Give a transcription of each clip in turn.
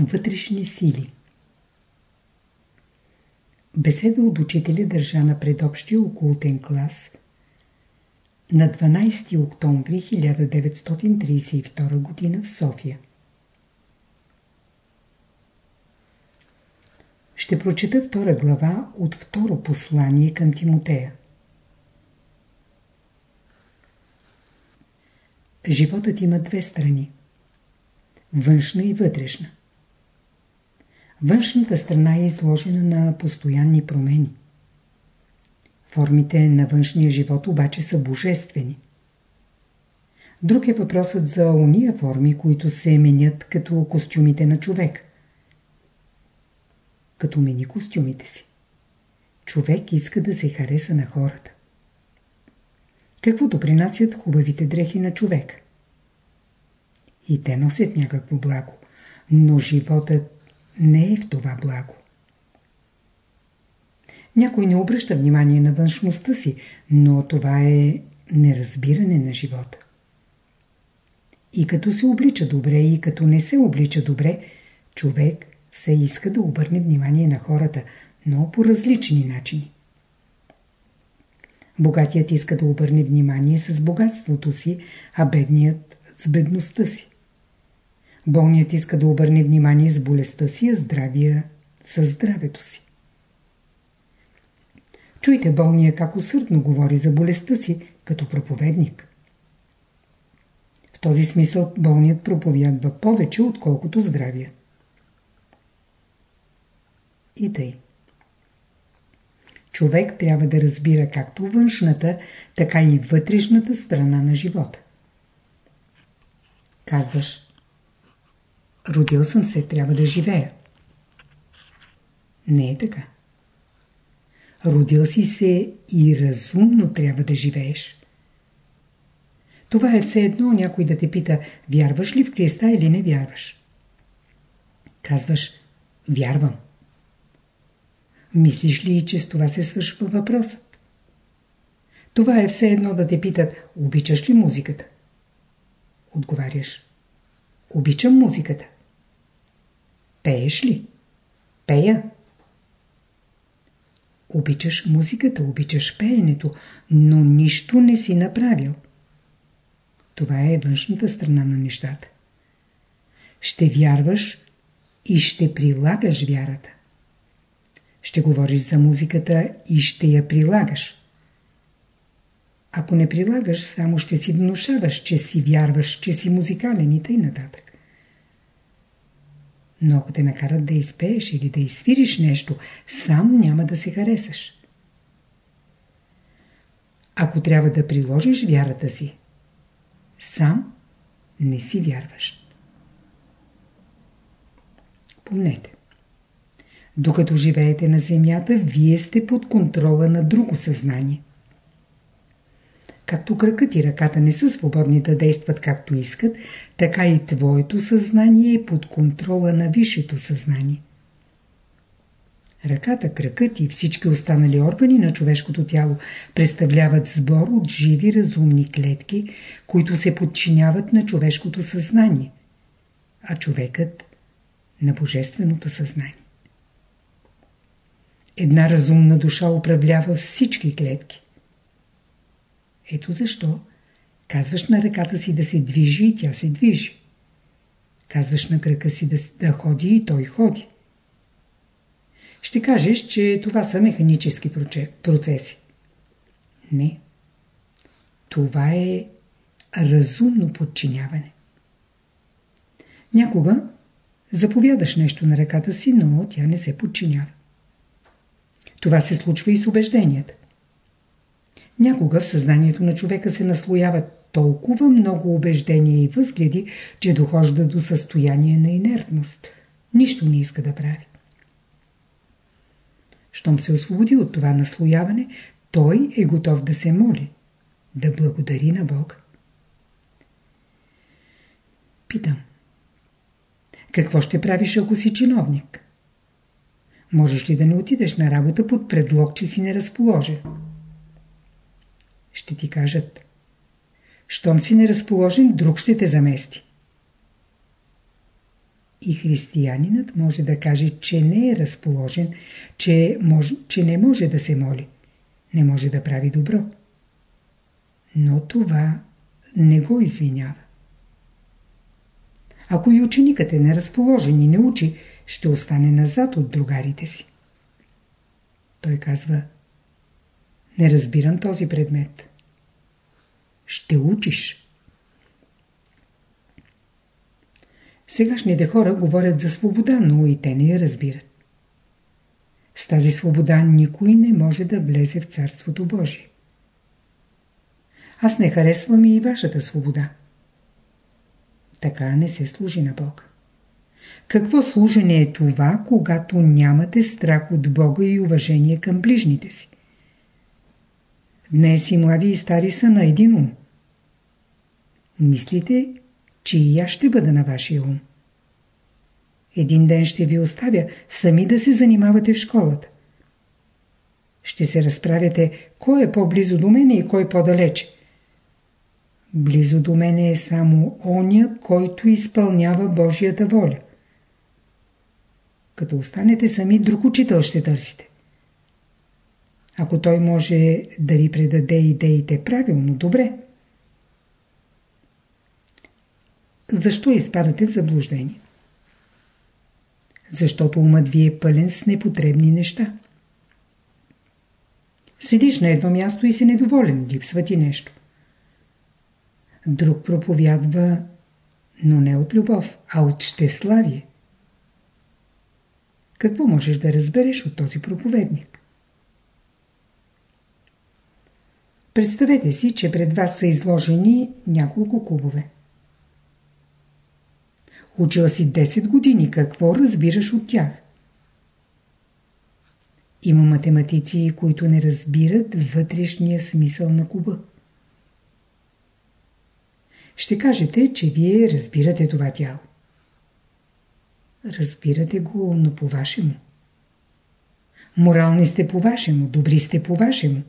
Вътрешни сили Беседа от учителя държа на предобщия окултен клас на 12 октомври 1932 г. в София. Ще прочета втора глава от второ послание към Тимотея. Животът има две страни. Външна и вътрешна. Външната страна е изложена на постоянни промени. Формите на външния живот обаче са божествени. Друг е въпросът за уния форми, които се менят като костюмите на човек. Като мени костюмите си. Човек иска да се хареса на хората. Какво допринасят хубавите дрехи на човек? И те носят някакво благо, но животът не е в това благо. Някой не обръща внимание на външността си, но това е неразбиране на живота. И като се облича добре, и като не се облича добре, човек все иска да обърне внимание на хората, но по различни начини. Богатият иска да обърне внимание с богатството си, а бедният с бедността си. Болният иска да обърне внимание с болестта си, а здравия с здравето си. Чуйте болния как усърдно говори за болестта си, като проповедник. В този смисъл болният проповядва повече, отколкото здравия. И тъй. Човек трябва да разбира както външната, така и вътрешната страна на живота. Казваш, родил съм се, трябва да живея. Не е така. Родил си се и разумно трябва да живееш. Това е все едно някой да те пита, вярваш ли в Христа или не вярваш. Казваш, вярвам. Мислиш ли, че с това се свършва въпросът? Това е все едно да те питат, обичаш ли музиката? Отговаряш. Обичам музиката. Пееш ли? Пея. Обичаш музиката, обичаш пеенето, но нищо не си направил. Това е външната страна на нещата. Ще вярваш и ще прилагаш вярата. Ще говориш за музиката и ще я прилагаш. Ако не прилагаш, само ще си внушаваш, че си вярваш, че си музикален и тъй нататък. Но ако те накарат да изпееш или да изсвириш нещо, сам няма да се харесаш. Ако трябва да приложиш вярата си, сам не си вярваш. Помнете. Докато живеете на земята, вие сте под контрола на друго съзнание. Както кръкът и ръката не са свободни да действат както искат, така и твоето съзнание е под контрола на висшето съзнание. Ръката, кръкът и всички останали органи на човешкото тяло представляват сбор от живи разумни клетки, които се подчиняват на човешкото съзнание, а човекът на божественото съзнание. Една разумна душа управлява всички клетки. Ето защо казваш на ръката си да се движи и тя се движи. Казваш на кръка си да, да ходи и той ходи. Ще кажеш, че това са механически процеси. Не. Това е разумно подчиняване. Някога заповядаш нещо на ръката си, но тя не се подчинява. Това се случва и с убежденията. Някога в съзнанието на човека се наслояват толкова много убеждения и възгледи, че дохожда до състояние на инертност. Нищо не иска да прави. Щом се освободи от това наслояване, той е готов да се моли, да благодари на Бога. Питам. Какво ще правиш, ако си чиновник? Можеш ли да не отидеш на работа под предлог, че си неразположен? Ще ти кажат. Щом си неразположен, друг ще те замести. и християнинът може да каже, че не е разположен, че, може, че не може да се моли, не може да прави добро. Но това не го извинява. Ако и ученикът е неразположен и не учи, ще остане назад от другарите си. Той казва, не разбирам този предмет. Ще учиш. Сегашните хора говорят за свобода, но и те не я разбират. С тази свобода никой не може да влезе в Царството Божие. Аз не харесвам и вашата свобода. Така не се служи на Бога. Какво служене е това, когато нямате страх от Бога и уважение към ближните си? Днес и млади и стари са на един ум. Мислите, че и аз ще бъда на вашия ум. Един ден ще ви оставя сами да се занимавате в школата. Ще се разправяте кой е по-близо до мене и кой по-далече. Близо до мене е само оня, който изпълнява Божията воля. Като останете сами, друг учител ще търсите. Ако той може да ви предаде идеите правилно, добре. Защо изпадате в заблуждение? Защото умът ви е пълен с непотребни неща. Седиш на едно място и си недоволен, липсва ти нещо. Друг проповядва, но не от любов, а от щеславие. Какво можеш да разбереш от този проповедник? Представете си, че пред вас са изложени няколко кубове. Учила си 10 години. Какво разбираш от тях? Има математици, които не разбират вътрешния смисъл на куба. Ще кажете, че вие разбирате това тяло. Разбирате го, но по-вашему. Морални сте по-вашему, добри сте по-вашему.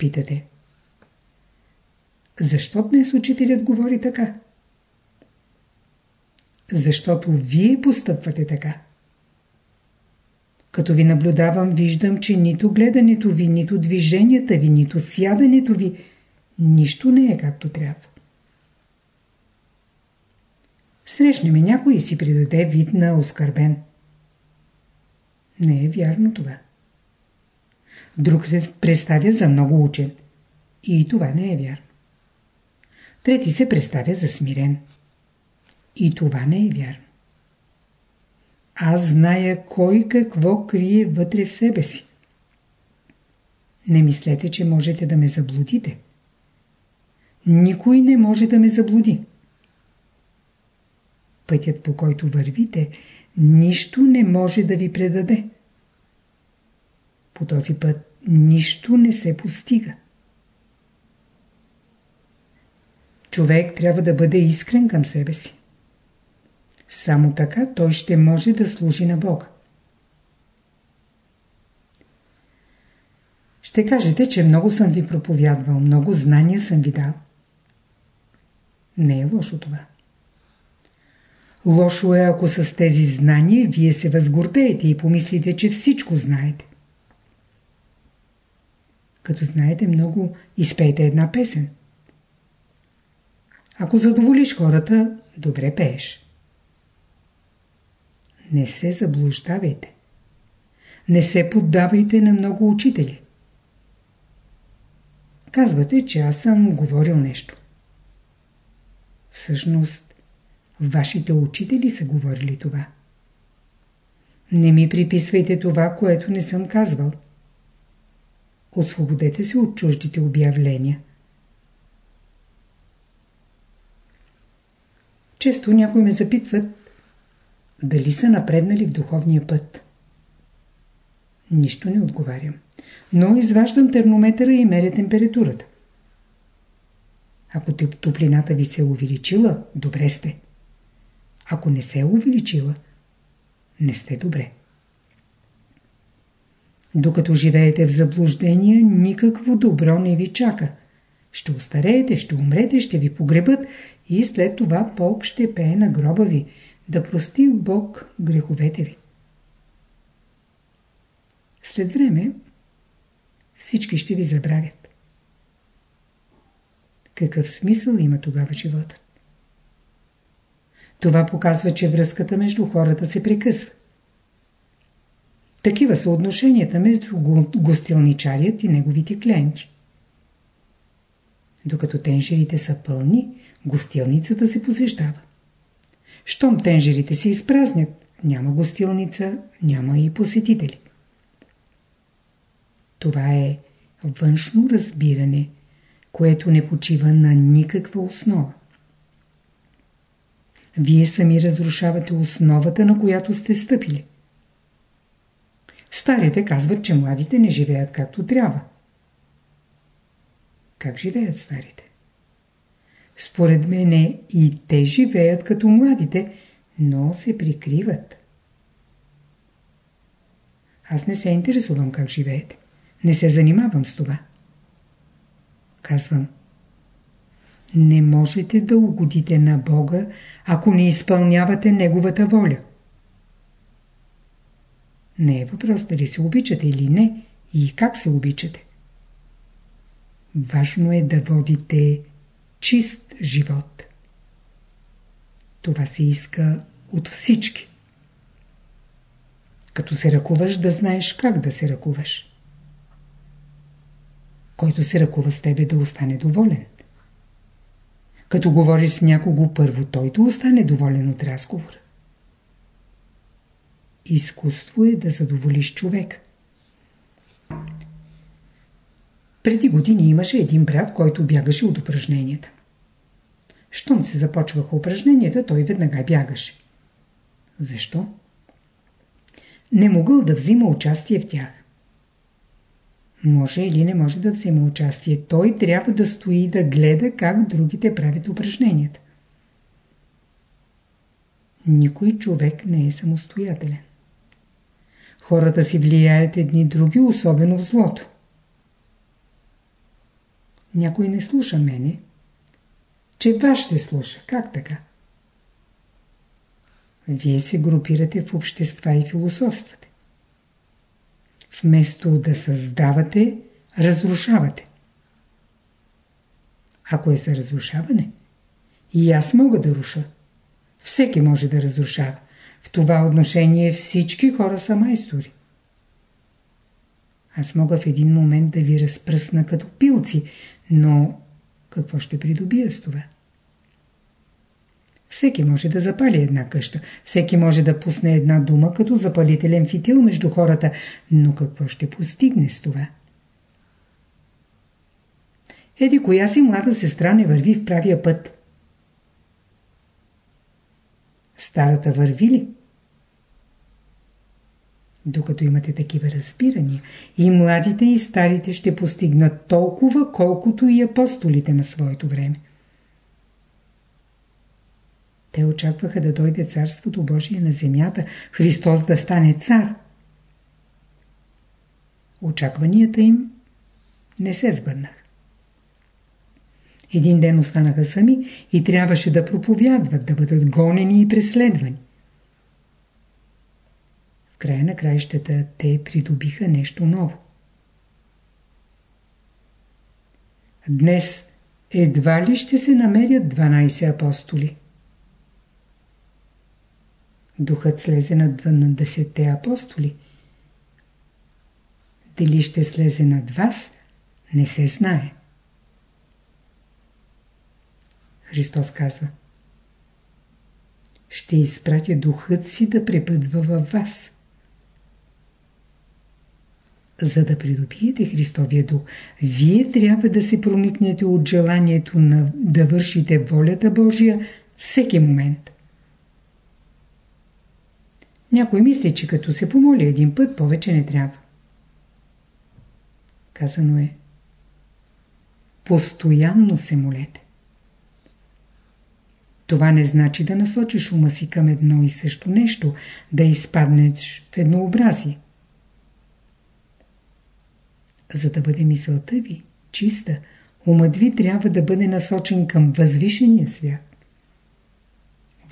Питате. Защо днес учителят говори така? Защото вие постъпвате така. Като ви наблюдавам, виждам, че нито гледането ви, нито движенията ви, нито сядането ви, нищо не е както трябва. Срещне ме някой и си придаде вид на оскърбен. Не е вярно това. Друг се представя за много учен. И това не е вярно. Трети се представя за смирен. И това не е вярно. Аз зная кой какво крие вътре в себе си. Не мислете, че можете да ме заблудите. Никой не може да ме заблуди. Пътят по който вървите, нищо не може да ви предаде. По този път нищо не се постига. Човек трябва да бъде искрен към себе си. Само така той ще може да служи на Бога. Ще кажете, че много съм ви проповядвал, много знания съм ви дал. Не е лошо това. Лошо е, ако с тези знания вие се възгордеете и помислите, че всичко знаете. Като знаете много, изпейте една песен. Ако задоволиш хората, добре пееш. Не се заблуждавайте. Не се поддавайте на много учители. Казвате, че аз съм говорил нещо. Всъщност, вашите учители са говорили това. Не ми приписвайте това, което не съм казвал. Освободете се от чуждите обявления. Често някои ме запитват дали са напреднали в духовния път. Нищо не отговарям. Но изваждам термометъра и меря температурата. Ако топлината ви се е увеличила, добре сте. Ако не се е увеличила, не сте добре. Докато живеете в заблуждение, никакво добро не ви чака. Ще устареете, ще умрете, ще ви погребат и след това поп ще пее на гроба ви, да прости Бог греховете ви. След време всички ще ви забравят. Какъв смисъл има тогава животът? Това показва, че връзката между хората се прекъсва. Такива са отношенията между гостилничарият и неговите клиенти. Докато тенжерите са пълни, гостилницата се посещава. Щом тенжерите се изпразнят, няма гостилница, няма и посетители. Това е външно разбиране, което не почива на никаква основа. Вие сами разрушавате основата, на която сте стъпили. Старите казват, че младите не живеят както трябва. Как живеят старите? Според мене и те живеят като младите, но се прикриват. Аз не се интересувам как живеете. Не се занимавам с това. Казвам. Не можете да угодите на Бога, ако не изпълнявате Неговата воля. Не е въпрос дали се обичате или не и как се обичате. Важно е да водите чист живот. Това се иска от всички. Като се ръкуваш, да знаеш как да се ръкуваш. Който се ръкува с тебе да остане доволен. Като говориш с някого първо, той да остане доволен от разговора. Изкуство е да задоволиш човек. Преди години имаше един брат, който бягаше от упражненията. Щом се започваха упражненията, той веднага бягаше. Защо? Не могъл да взима участие в тях. Може или не може да взема участие. Той трябва да стои да гледа как другите правят упражненията. Никой човек не е самостоятелен. Хората си влияят едни други, особено в злото. Някой не слуша мене, че вас ще слуша. Как така? Вие се групирате в общества и философствате. Вместо да създавате, разрушавате. Ако е за разрушаване, и аз мога да руша. Всеки може да разрушава. В това отношение всички хора са майстори. Аз мога в един момент да ви разпръсна като пилци, но какво ще придобия с това? Всеки може да запали една къща. Всеки може да пусне една дума като запалителен фитил между хората. Но какво ще постигне с това? Еди, коя си млада сестра не върви в правия път? Старата върви ли? Докато имате такива разбирания, и младите и старите ще постигнат толкова, колкото и апостолите на своето време. Те очакваха да дойде Царството Божие на земята, Христос да стане цар. Очакванията им не се сбъднаха. Един ден останаха сами и трябваше да проповядват, да бъдат гонени и преследвани. В края на краищата те придобиха нещо ново. Днес едва ли ще се намерят 12 апостоли. Духът слезе над 12 апостоли. Дали ще слезе над вас, не се знае. Христос казва Ще изпратя духът си да препъдва във вас. За да придобиете Христовия дух, вие трябва да се проникнете от желанието на, да вършите волята Божия всеки момент. Някой мисли, че като се помоли един път, повече не трябва. Казано е Постоянно се молете. Това не значи да насочиш ума си към едно и също нещо, да изпаднеш в еднообразие. За да бъде мисълта ви чиста, умът ви трябва да бъде насочен към възвишения свят.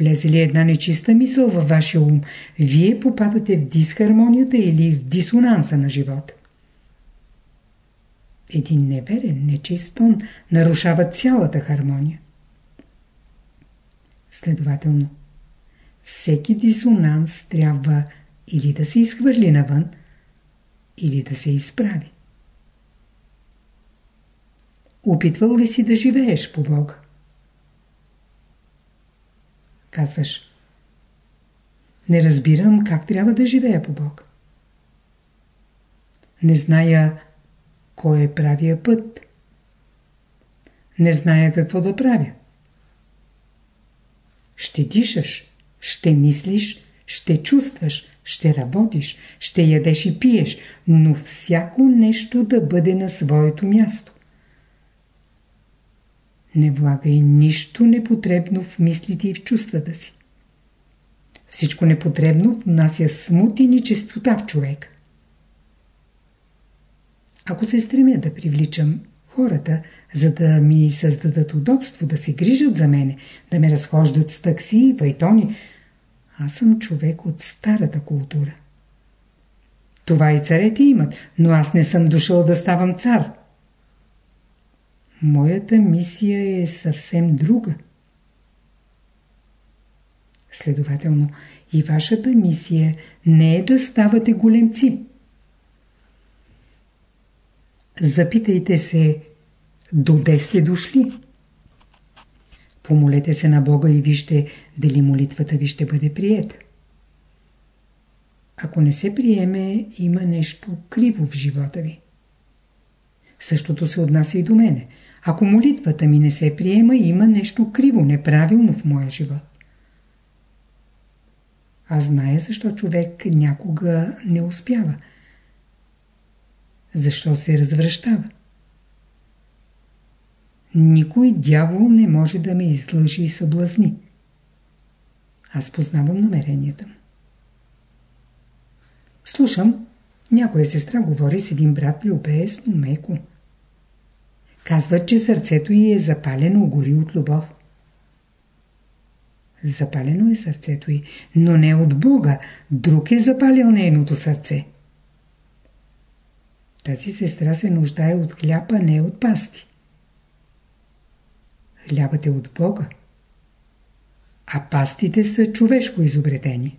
Влезе ли една нечиста мисъл във вашия ум, вие попадате в дисхармонията или в дисонанса на живота. Един неверен, нечист тон нарушава цялата хармония. Следователно, всеки дисонанс трябва или да се изхвърли навън, или да се изправи. Опитвал ли си да живееш по Бога? Казваш. Не разбирам как трябва да живея по Бог. Не зная кой е правия път. Не зная какво да правя. Ще дишаш, ще мислиш, ще чувстваш, ще работиш, ще ядеш и пиеш, но всяко нещо да бъде на своето място. Не влагай нищо непотребно в мислите и в чувствата си. Всичко непотребно внася смут и нечистота в човек. Ако се стремя да привличам хората, за да ми създадат удобство, да се грижат за мене, да ме разхождат с такси и вайтони, аз съм човек от старата култура. Това и царете имат, но аз не съм дошъл да ставам цар. Моята мисия е съвсем друга. Следователно, и вашата мисия не е да ставате големци. Запитайте се, доде сте дошли? Помолете се на Бога и вижте дали молитвата ви ще бъде приета. Ако не се приеме, има нещо криво в живота ви. Същото се отнася и до мене. Ако молитвата ми не се приема, има нещо криво, неправилно в моя живот. Аз зная защо човек някога не успява. Защо се развръщава. Никой дявол не може да ме излъжи и съблазни. Аз познавам намеренията му. Слушам, някоя сестра говори с един брат любесно, меко. Казват, че сърцето й е запалено, гори от любов. Запалено е сърцето й, но не от Бога. Друг е запалил нейното сърце. Тази сестра се нуждае от хляб, а не от пасти. Хлябът е от Бога, а пастите са човешко изобретени.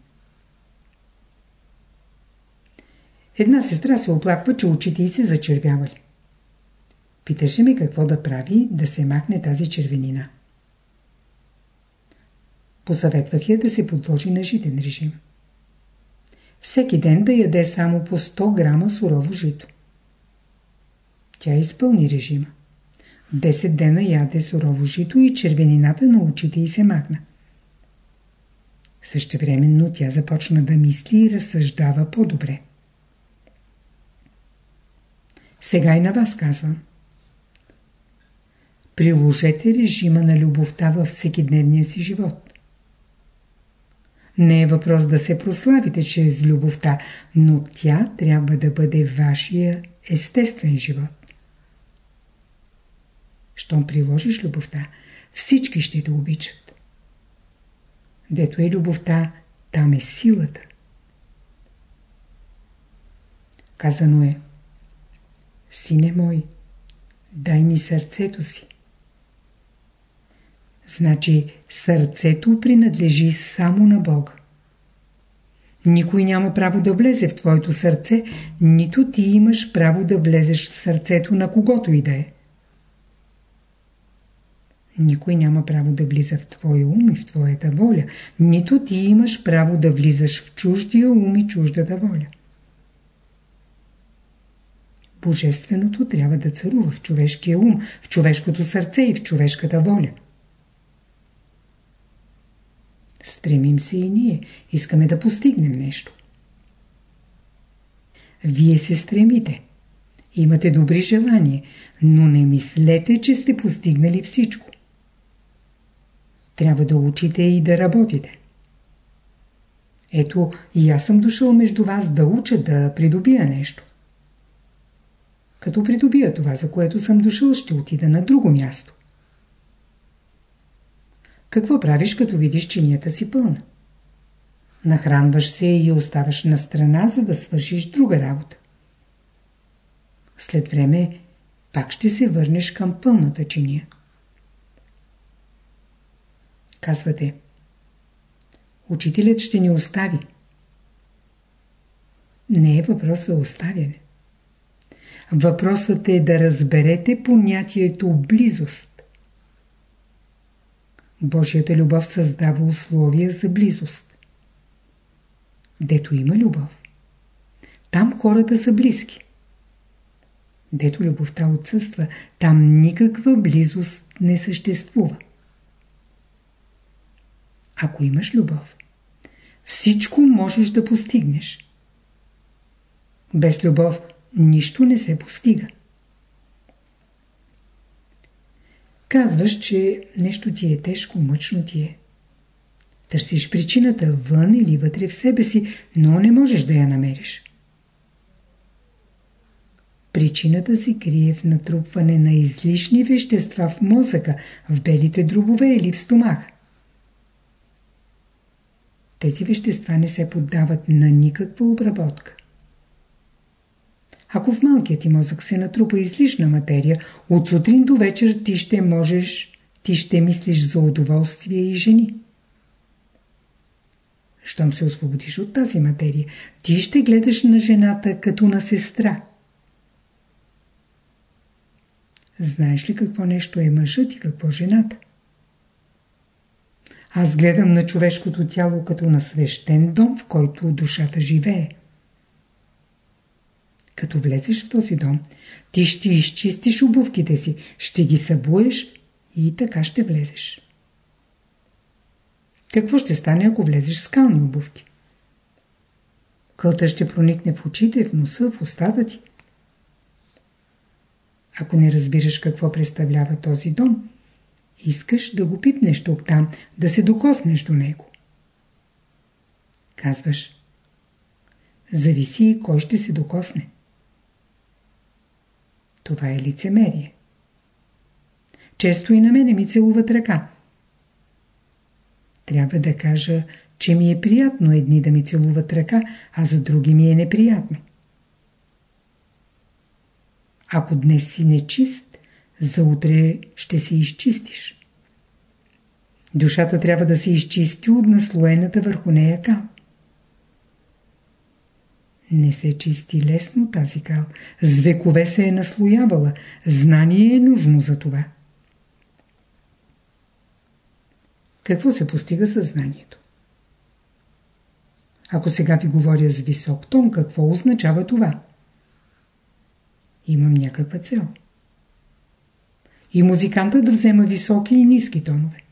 Една сестра се оплаква, че очите й се зачервявали. Питаше ми какво да прави да се махне тази червенина. Посъветвах я да се подложи на житен режим. Всеки ден да яде само по 100 грама сурово жито. Тя изпълни режима. 10 дена яде сурово жито и червенината на очите й се махна. Същевременно тя започна да мисли и разсъждава по-добре. Сега и на вас казвам. Приложете режима на любовта във всекидневния си живот. Не е въпрос да се прославите чрез любовта, но тя трябва да бъде вашия естествен живот. Щом приложиш любовта, всички ще те обичат. Дето е любовта, там е силата. Казано е Сине мой, дай ми сърцето си. Значи сърцето принадлежи само на Бога. Никой няма право да влезе в твоето сърце, нито ти имаш право да влезеш в сърцето на когото и да е. Никой няма право да влиза в твоя ум и в твоята воля, нито ти имаш право да влизаш в чуждия ум и чуждата воля. Божественото трябва да царува в човешкия ум, в човешкото сърце и в човешката воля. Стремим се и ние. Искаме да постигнем нещо. Вие се стремите. Имате добри желания, но не мислете, че сте постигнали всичко. Трябва да учите и да работите. Ето, и аз съм дошъл между вас да уча, да придобия нещо. Като придобия това, за което съм дошъл, ще отида на друго място. Какво правиш, като видиш чинията си пълна? Нахранваш се и оставаш на страна, за да свършиш друга работа. След време пак ще се върнеш към пълната чиния. Казвате, учителят ще ни остави. Не е въпрос за оставяне. Въпросът е да разберете понятието близост. Божията любов създава условия за близост. Дето има любов, там хората са близки. Дето любовта отсъства, там никаква близост не съществува. Ако имаш любов, всичко можеш да постигнеш. Без любов нищо не се постига. Казваш, че нещо ти е тежко, мъчно ти е. Търсиш причината вън или вътре в себе си, но не можеш да я намериш. Причината се крие в натрупване на излишни вещества в мозъка, в белите дробове или в стомаха. Тези вещества не се поддават на никаква обработка. Ако в малкият ти мозък се натрупа излишна материя, от сутрин до вечер ти ще можеш, ти ще мислиш за удоволствие и жени. Щом се освободиш от тази материя, ти ще гледаш на жената като на сестра. Знаеш ли какво нещо е мъжът и какво жената? Аз гледам на човешкото тяло като на свещен дом, в който душата живее. Като влезеш в този дом, ти ще изчистиш обувките си, ще ги събуеш и така ще влезеш. Какво ще стане, ако влезеш с скални обувки? Кълта ще проникне в очите, в носа, в устата ти. Ако не разбираш какво представлява този дом, искаш да го пипнеш тук там, да се докоснеш до него. Казваш, зависи кой ще се докосне. Това е лицемерие. Често и на мене ми целуват ръка. Трябва да кажа, че ми е приятно едни да ми целуват ръка, а за други ми е неприятно. Ако днес си нечист, за утре ще се изчистиш. Душата трябва да се изчисти от наслоената върху нея кал. Не се чисти лесно тази кал. С векове се е наслоявала. Знание е нужно за това. Какво се постига със знанието? Ако сега ви говоря с висок тон, какво означава това? Имам някаква цел. И музиканта да взема високи и ниски тонове.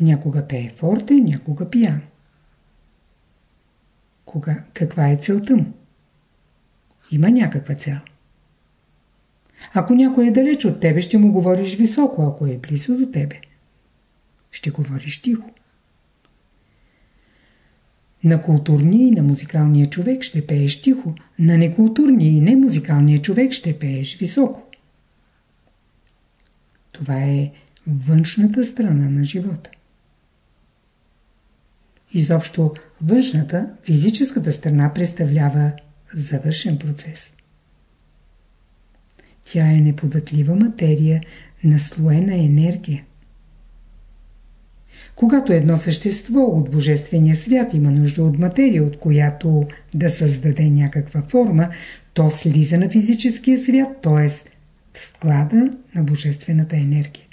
Някога пее форте, някога пияно. Кога, каква е целта му? Има някаква цел. Ако някой е далеч от тебе, ще му говориш високо, ако е близо до тебе. Ще говориш тихо. На културния и на музикалния човек ще пееш тихо, на некултурния и немузикалния човек ще пееш високо. Това е външната страна на живота. Изобщо външната, физическата страна представлява завършен процес. Тя е неподатлива материя, наслоена енергия. Когато едно същество от Божествения свят има нужда от материя, от която да създаде някаква форма, то слиза на физическия свят, т.е. склада на Божествената енергия.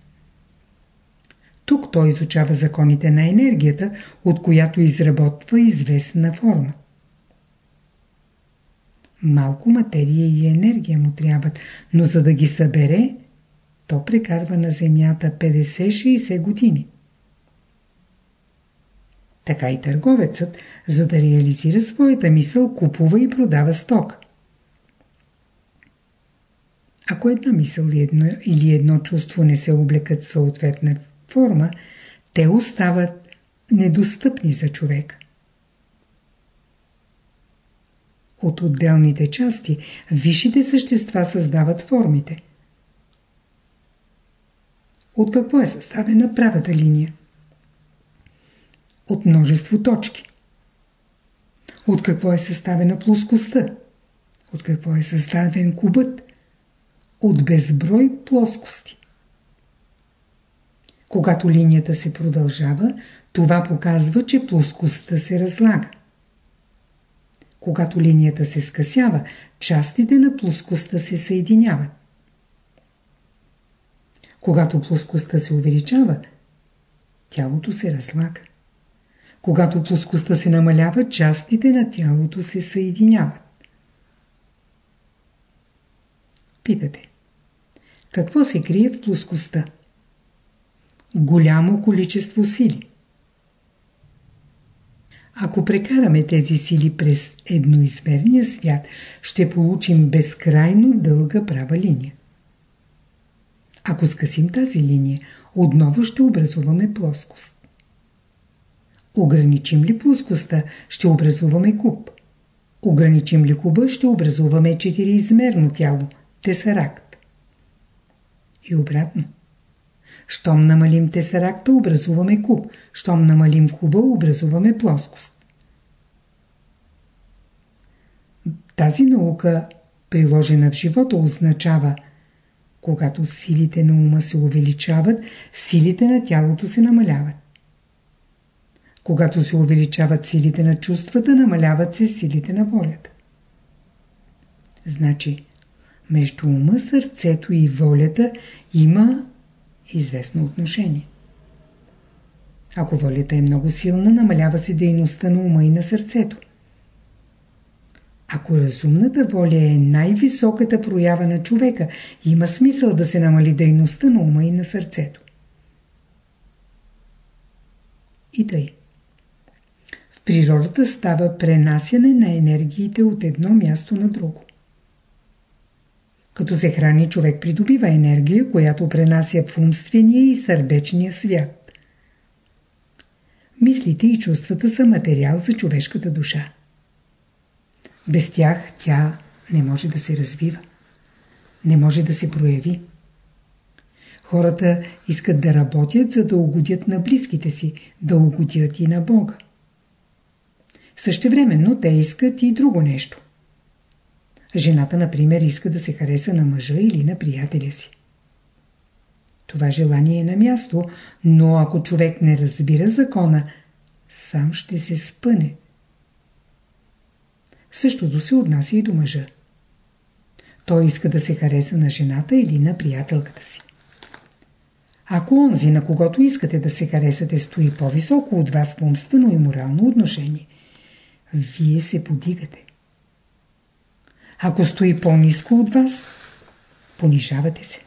Тук той изучава законите на енергията, от която изработва известна форма. Малко материя и енергия му трябват, но за да ги събере, то прекарва на Земята 50-60 години. Така и търговецът, за да реализира своята мисъл, купува и продава сток. Ако една мисъл или едно, чувство не се облекат в съответна форма, те остават недостъпни за човек. От отделните части, висшите същества създават формите. От какво е съставена правата линия? От множество точки. От какво е съставена плоскостта? От какво е съставен кубът? От безброй плоскости. Когато линията се продължава, това показва, че плоскостта се разлага. Когато линията се скъсява, частите на плоскостта се съединяват. Когато плоскостта се увеличава, тялото се разлага. Когато плоскостта се намалява, частите на тялото се съединяват. Питате. Какво се крие в плоскостта? Голямо количество сили. Ако прекараме тези сили през едноизмерния свят, ще получим безкрайно дълга права линия. Ако скъсим тази линия, отново ще образуваме плоскост. Ограничим ли плоскостта, ще образуваме куб. Ограничим ли куба, ще образуваме четириизмерно тяло – тесаракт. И обратно. Щом намалим тесаракта, образуваме куб. Щом намалим куба, образуваме плоскост. Тази наука, приложена в живота, означава когато силите на ума се увеличават, силите на тялото се намаляват. Когато се увеличават силите на чувствата, намаляват се силите на волята. Значи, между ума, сърцето и волята има известно отношение. Ако волята е много силна, намалява се дейността на ума и на сърцето. Ако разумната воля е най-високата проява на човека, има смисъл да се намали дейността на ума и на сърцето. И тъй. В природата става пренасяне на енергиите от едно място на друго. Като се храни, човек придобива енергия, която пренася в умствения и сърдечния свят. Мислите и чувствата са материал за човешката душа. Без тях тя не може да се развива. Не може да се прояви. Хората искат да работят, за да угодят на близките си, да угодят и на Бога. Същевременно те искат и друго нещо. Жената, например, иска да се хареса на мъжа или на приятеля си. Това желание е на място, но ако човек не разбира закона, сам ще се спъне. Същото се отнася и до мъжа. Той иска да се хареса на жената или на приятелката си. Ако онзи, на когото искате да се харесате, стои по-високо от вас в умствено и морално отношение, вие се подигате. Ако стои по-низко от вас, понижавате се.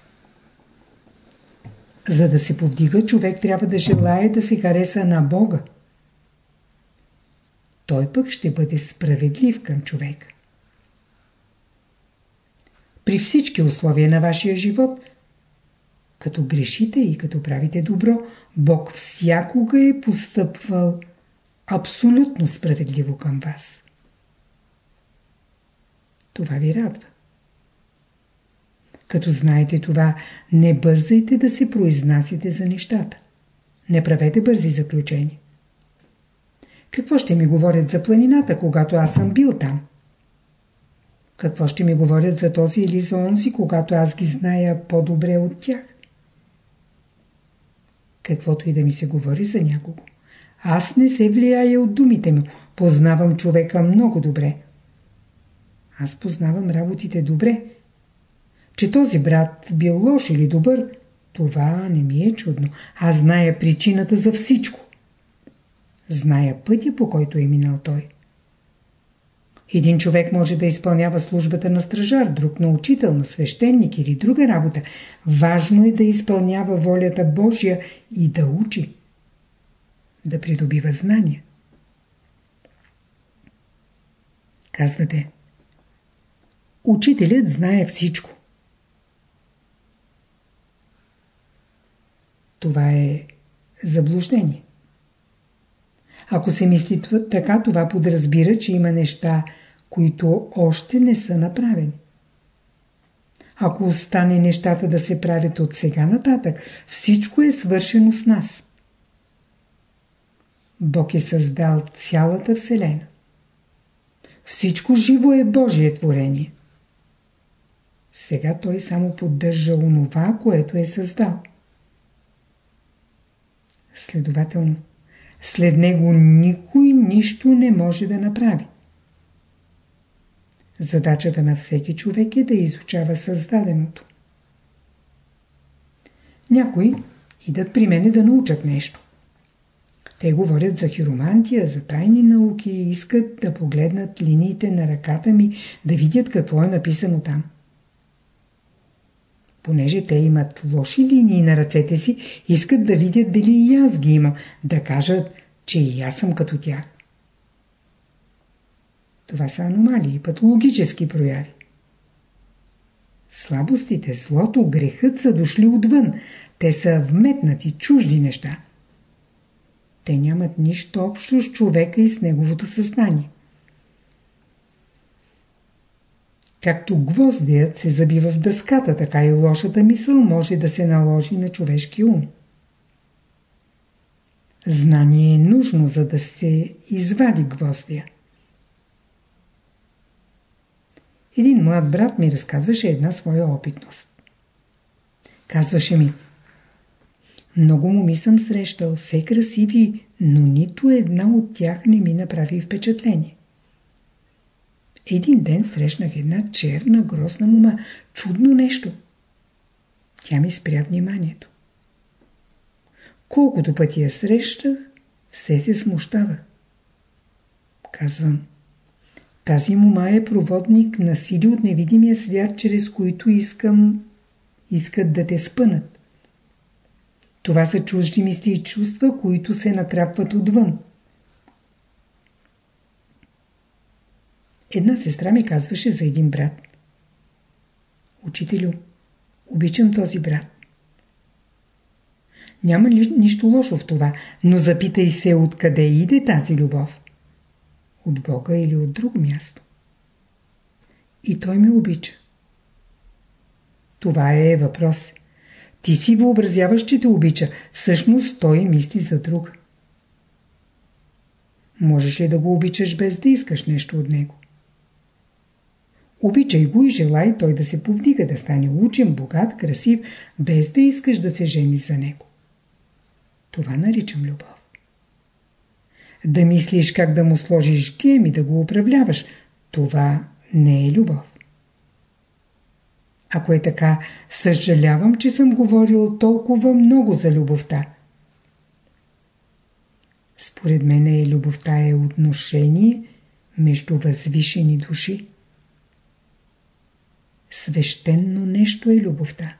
За да се повдига, човек трябва да желая да се хареса на Бога той пък ще бъде справедлив към човека. При всички условия на вашия живот, като грешите и като правите добро, Бог всякога е постъпвал абсолютно справедливо към вас. Това ви радва. Като знаете това, не бързайте да се произнасите за нещата. Не правете бързи заключения. Какво ще ми говорят за планината, когато аз съм бил там? Какво ще ми говорят за този или за онзи, когато аз ги зная по-добре от тях? Каквото и да ми се говори за някого. Аз не се влияя от думите му. Познавам човека много добре. Аз познавам работите добре. Че този брат бил лош или добър, това не ми е чудно. Аз зная причината за всичко. Зная пътя, по който е минал той. Един човек може да изпълнява службата на стражар, друг на учител, на свещеник или друга работа. Важно е да изпълнява волята Божия и да учи. Да придобива знания. Казвате. Учителят знае всичко. Това е заблуждение. Ако се мисли така, това подразбира, че има неща, които още не са направени. Ако остане нещата да се правят от сега нататък, всичко е свършено с нас. Бог е създал цялата Вселена. Всичко живо е Божие творение. Сега той само поддържа онова, което е създал. Следователно, след него никой нищо не може да направи. Задачата на всеки човек е да изучава създаденото. Някои идат при мене да научат нещо. Те говорят за хиромантия, за тайни науки и искат да погледнат линиите на ръката ми, да видят какво е написано там. Понеже те имат лоши линии на ръцете си, искат да видят дали и аз ги имам, да кажат, че и аз съм като тях. Това са аномалии, патологически прояви. Слабостите, злото, грехът са дошли отвън. Те са вметнати, чужди неща. Те нямат нищо общо с човека и с неговото съзнание. Както гвоздият се забива в дъската, така и лошата мисъл може да се наложи на човешки ум. Знание е нужно, за да се извади гвоздия. Един млад брат ми разказваше една своя опитност. Казваше ми, много моми съм срещал, все красиви, но нито една от тях не ми направи впечатление. Един ден срещнах една черна, грозна мума. Чудно нещо. Тя ми спря вниманието. Колкото пъти я срещах, все се смущавах. Казвам, тази мума е проводник на сили от невидимия свят, чрез които искам, искат да те спънат. Това са чужди мисли и чувства, които се натрапват отвън. Една сестра ми казваше за един брат. Учителю, обичам този брат. Няма ли нищо лошо в това, но запитай се откъде иде тази любов. От Бога или от друго място. И той ме обича. Това е въпрос. Ти си въобразяваш, че те обича. Всъщност той мисли за друг. Можеш ли да го обичаш без да искаш нещо от него? Обичай го и желай той да се повдига, да стане учен, богат, красив, без да искаш да се жени за него. Това наричам любов. Да мислиш как да му сложиш гем и да го управляваш, това не е любов. Ако е така, съжалявам, че съм говорил толкова много за любовта. Според мен е любовта е отношение между възвишени души. Свещенно нещо е любовта.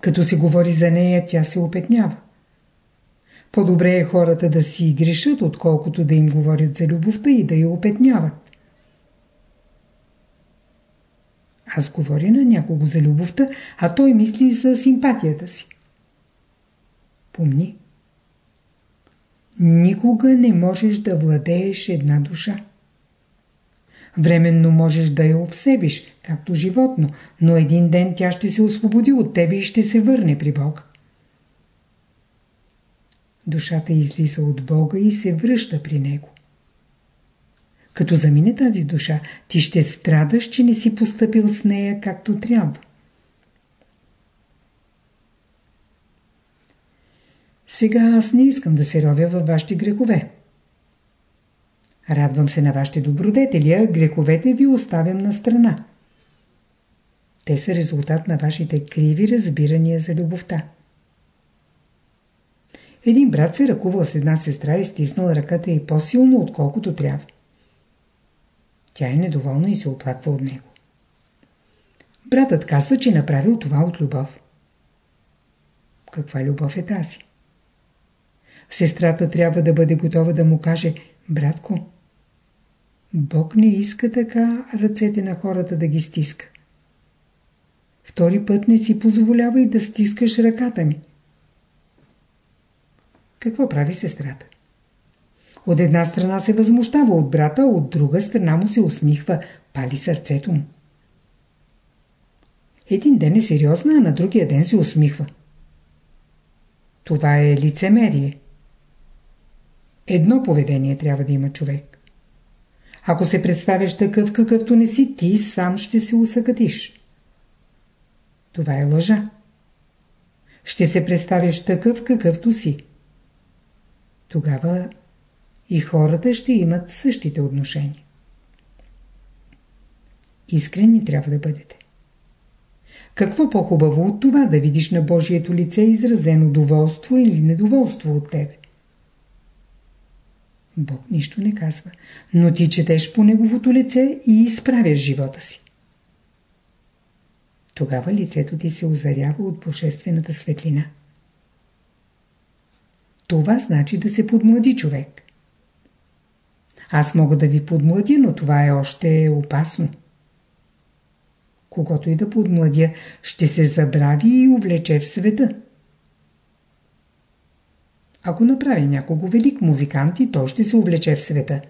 Като се говори за нея, тя се опетнява. По-добре е хората да си грешат, отколкото да им говорят за любовта и да я опетняват. Аз говоря на някого за любовта, а той мисли за симпатията си. Помни. Никога не можеш да владееш една душа. Временно можеш да я обсебиш, както животно, но един ден тя ще се освободи от тебе и ще се върне при Бога. Душата излиза от Бога и се връща при Него. Като замине тази душа, ти ще страдаш, че не си поступил с нея както трябва. Сега аз не искам да се ровя във вашите грехове. Радвам се на вашите добродетели, а греховете ви оставям на страна. Те са резултат на вашите криви разбирания за любовта. Един брат се ръкувал с една сестра и стиснал ръката й по-силно, отколкото трябва. Тя е недоволна и се оплаква от него. Братът казва, че направил това от любов. Каква любов е тази? Сестрата трябва да бъде готова да му каже, братко, Бог не иска така ръцете на хората да ги стиска. Втори път не си позволява и да стискаш ръката ми. Какво прави сестрата? От една страна се възмущава от брата, от друга страна му се усмихва, пали сърцето му. Един ден е сериозна, а на другия ден се усмихва. Това е лицемерие. Едно поведение трябва да има човек. Ако се представяш такъв, какъвто не си, ти сам ще се усъкатиш. Това е лъжа. Ще се представяш такъв, какъвто си. Тогава и хората ще имат същите отношения. Искрени трябва да бъдете. Какво по-хубаво от това да видиш на Божието лице изразено доволство или недоволство от тебе? Бог нищо не казва, но ти четеш по неговото лице и изправяш живота си. Тогава лицето ти се озарява от божествената светлина. Това значи да се подмлади човек. Аз мога да ви подмладя, но това е още опасно. Когато и да подмладя, ще се забрави и увлече в света. Ако направи някого велик музикант и той ще се увлече в света.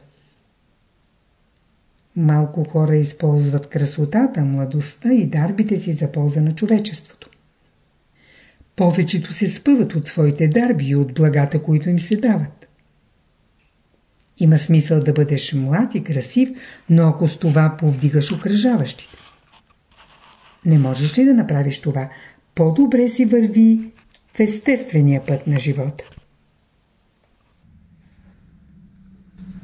Малко хора използват красотата, младостта и дарбите си за полза на човечеството. Повечето се спъват от своите дарби и от благата, които им се дават. Има смисъл да бъдеш млад и красив, но ако с това повдигаш окръжаващите. Не можеш ли да направиш това? По-добре си върви в естествения път на живота.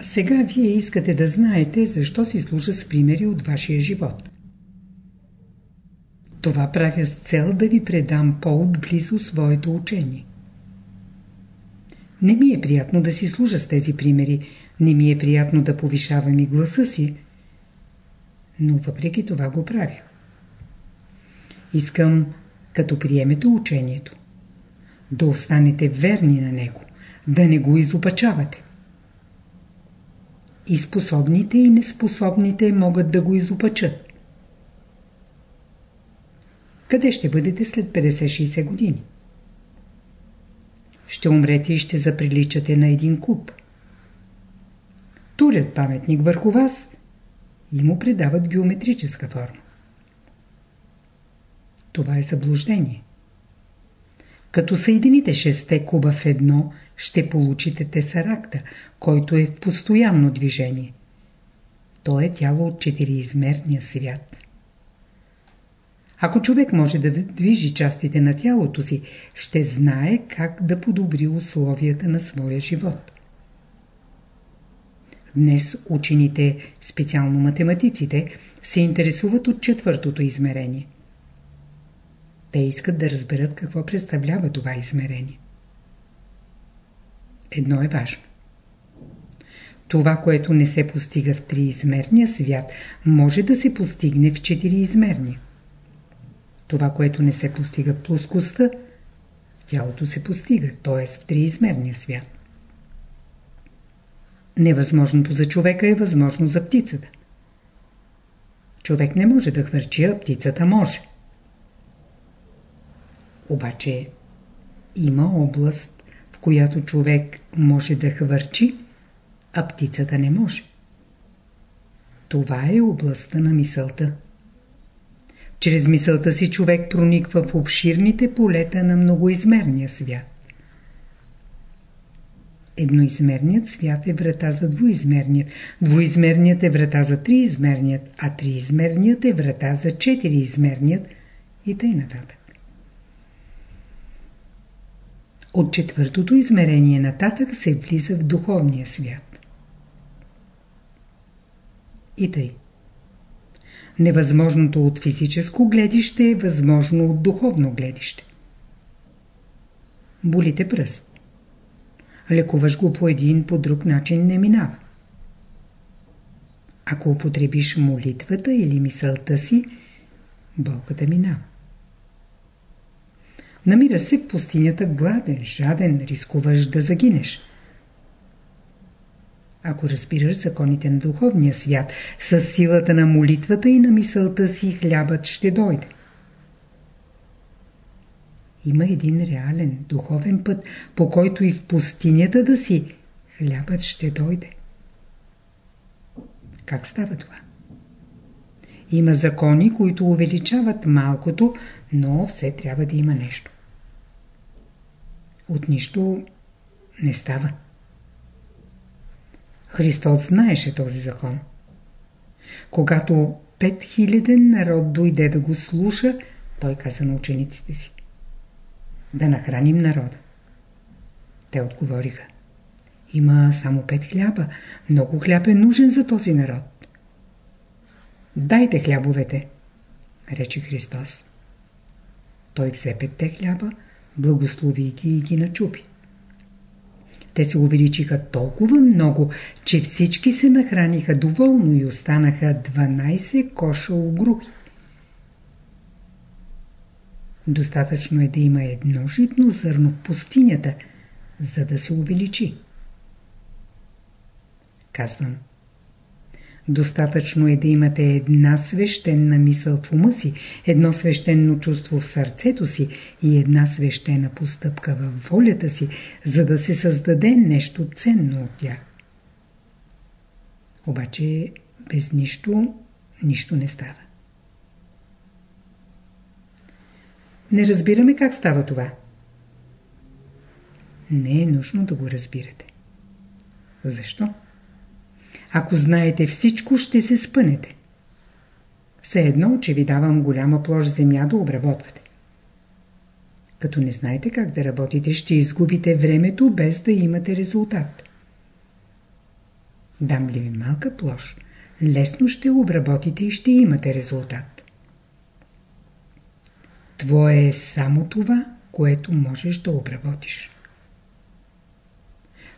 Сега вие искате да знаете защо си служа с примери от вашия живот. Това правя с цел да ви предам по-отблизо своето учение. Не ми е приятно да си служа с тези примери, не ми е приятно да повишавам и гласа си, но въпреки това го правя. Искам, като приемете учението, да останете верни на него, да не го изопачавате. И способните и неспособните могат да го изопачат. Къде ще бъдете след 50-60 години? Ще умрете и ще заприличате на един куп. Турят паметник върху вас и му предават геометрическа форма. Това е заблуждение. Като съедините шесте куба в едно, ще получите тесаракта, който е в постоянно движение. То е тяло от четириизмерния свят. Ако човек може да движи частите на тялото си, ще знае как да подобри условията на своя живот. Днес учените, специално математиците, се интересуват от четвъртото измерение. Те искат да разберат какво представлява това измерение. Едно е важно. Това, което не се постига в триизмерния свят, може да се постигне в четириизмерния. Това, което не се постига в плоскостта, в тялото се постига, т.е. в триизмерния свят. Невъзможното за човека е възможно за птицата. Човек не може да хвърчи, а птицата може. Обаче има област, в която човек може да хвърчи, а птицата не може. Това е областта на мисълта. Чрез мисълта си човек прониква в обширните полета на многоизмерния свят. Едноизмерният свят е врата за двоизмерният, двоизмерният е врата за триизмерният, а триизмерният е врата за четириизмерният и т.н. нататък. От четвъртото измерение нататък се влиза в духовния свят. И тъй. Невъзможното от физическо гледище е възможно от духовно гледище. Болите пръст. Лекуваш го по един, по друг начин не минава. Ако употребиш молитвата или мисълта си, болката минава. Намира се в пустинята гладен, жаден, рискуваш да загинеш. Ако разбираш законите на духовния свят, с силата на молитвата и на мисълта си хлябът ще дойде. Има един реален, духовен път, по който и в пустинята да си, хлябът ще дойде. Как става това? Има закони, които увеличават малкото, но все трябва да има нещо. От нищо не става. Христос знаеше този закон. Когато петхиляден народ дойде да го слуша, той каза на учениците си. Да нахраним народа. Те отговориха. Има само пет хляба. Много хляб е нужен за този народ. Дайте хлябовете, рече Христос. Той взе петте хляба, благослови ги и ги начупи. Те се увеличиха толкова много, че всички се нахраниха доволно и останаха 12 коша огрухи. Достатъчно е да има едно житно зърно в пустинята, за да се увеличи. Казвам. Достатъчно е да имате една свещена мисъл в ума си, едно свещено чувство в сърцето си и една свещена постъпка в волята си, за да се създаде нещо ценно от тях. Обаче без нищо, нищо не става. Не разбираме как става това. Не е нужно да го разбирате. Защо? Ако знаете всичко, ще се спънете. Все едно, че ви давам голяма площ земя да обработвате. Като не знаете как да работите, ще изгубите времето без да имате резултат. Дам ли ви малка площ, лесно ще обработите и ще имате резултат. Твое е само това, което можеш да обработиш.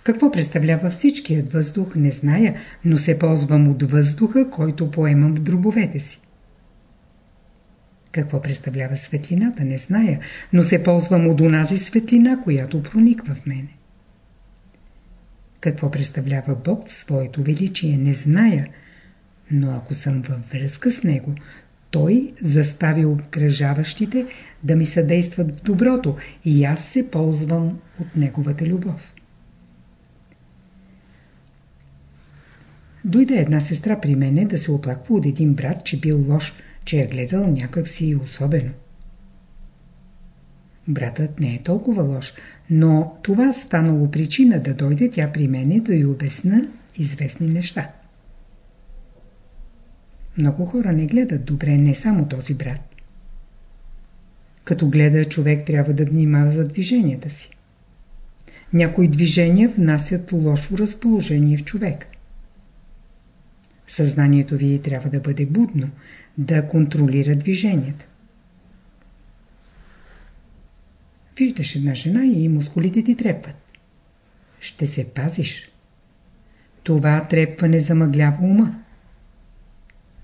Какво представлява всичкият въздух, не зная, но се ползвам от въздуха, който поемам в дробовете си. Какво представлява светлината, не зная, но се ползвам от онази светлина, която прониква в мене. Какво представлява Бог в своето величие, не зная, но ако съм във връзка с Него, Той застави обкръжаващите да ми съдействат в доброто и аз се ползвам от Неговата любов. Дойде една сестра при мене да се оплаква от един брат, че бил лош, че е гледал някак си особено. Братът не е толкова лош, но това станало причина да дойде тя при мене да й обясна известни неща. Много хора не гледат добре, не само този брат. Като гледа, човек трябва да внимава за движенията си. Някои движения внасят лошо разположение в човек. Съзнанието ви трябва да бъде будно, да контролира движенията. Виждаш една жена и мускулите ти трепват. Ще се пазиш. Това трепване замъглява ума.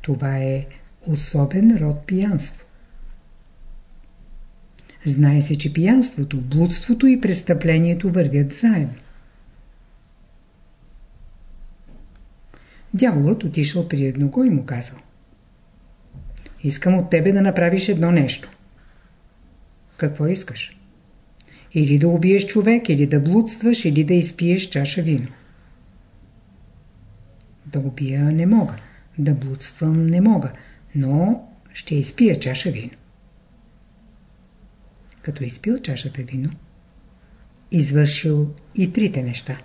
Това е особен род пиянство. Знае се, че пиянството, блудството и престъплението вървят заедно. Дяволът отишъл при едного и му казал. Искам от тебе да направиш едно нещо. Какво искаш? Или да убиеш човек, или да блудстваш, или да изпиеш чаша вино. Да убия не мога, да блудствам не мога, но ще изпия чаша вино. Като изпил чашата вино, извършил и трите неща.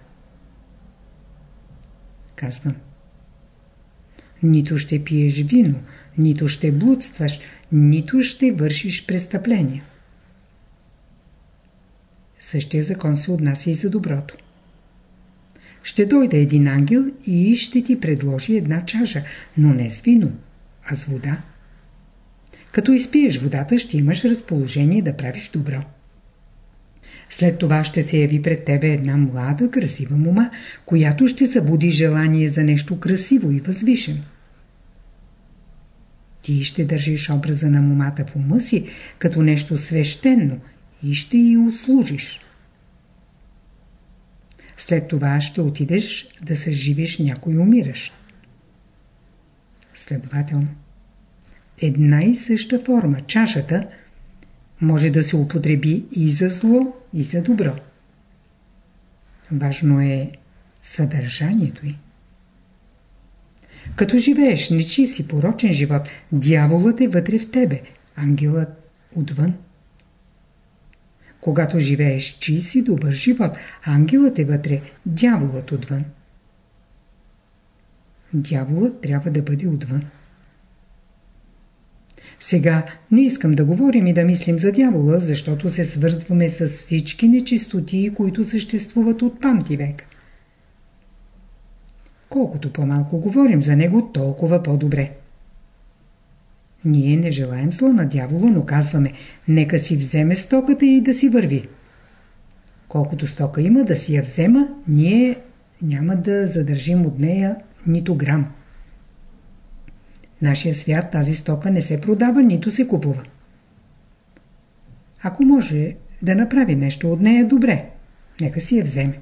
Казвам. Нито ще пиеш вино, нито ще блудстваш, нито ще вършиш престъпления. Същия закон се отнася и за доброто. Ще дойде един ангел и ще ти предложи една чаша, но не с вино, а с вода. Като изпиеш водата, ще имаш разположение да правиш добро. След това ще се яви пред тебе една млада, красива мума, която ще събуди желание за нещо красиво и възвишено. Ти ще държиш образа на мумата в ума си, като нещо свещено и ще й услужиш. След това ще отидеш да съживиш някой умираш. Следователно, една и съща форма, чашата, може да се употреби и за зло, и за добро. Важно е съдържанието й. Като живееш нечист и порочен живот, дяволът е вътре в тебе, ангелът отвън. Когато живееш чист и добър живот, ангелът е вътре, дяволът отвън. Дяволът трябва да бъде отвън. Сега не искам да говорим и да мислим за дявола, защото се свързваме с всички нечистоти, които съществуват от памти век. Колкото по-малко говорим за него, толкова по-добре. Ние не желаем зло на дявола, но казваме, нека си вземе стоката и да си върви. Колкото стока има да си я взема, ние няма да задържим от нея нито грам. В нашия свят тази стока не се продава, нито се купува. Ако може да направи нещо от нея, добре. Нека си я вземе.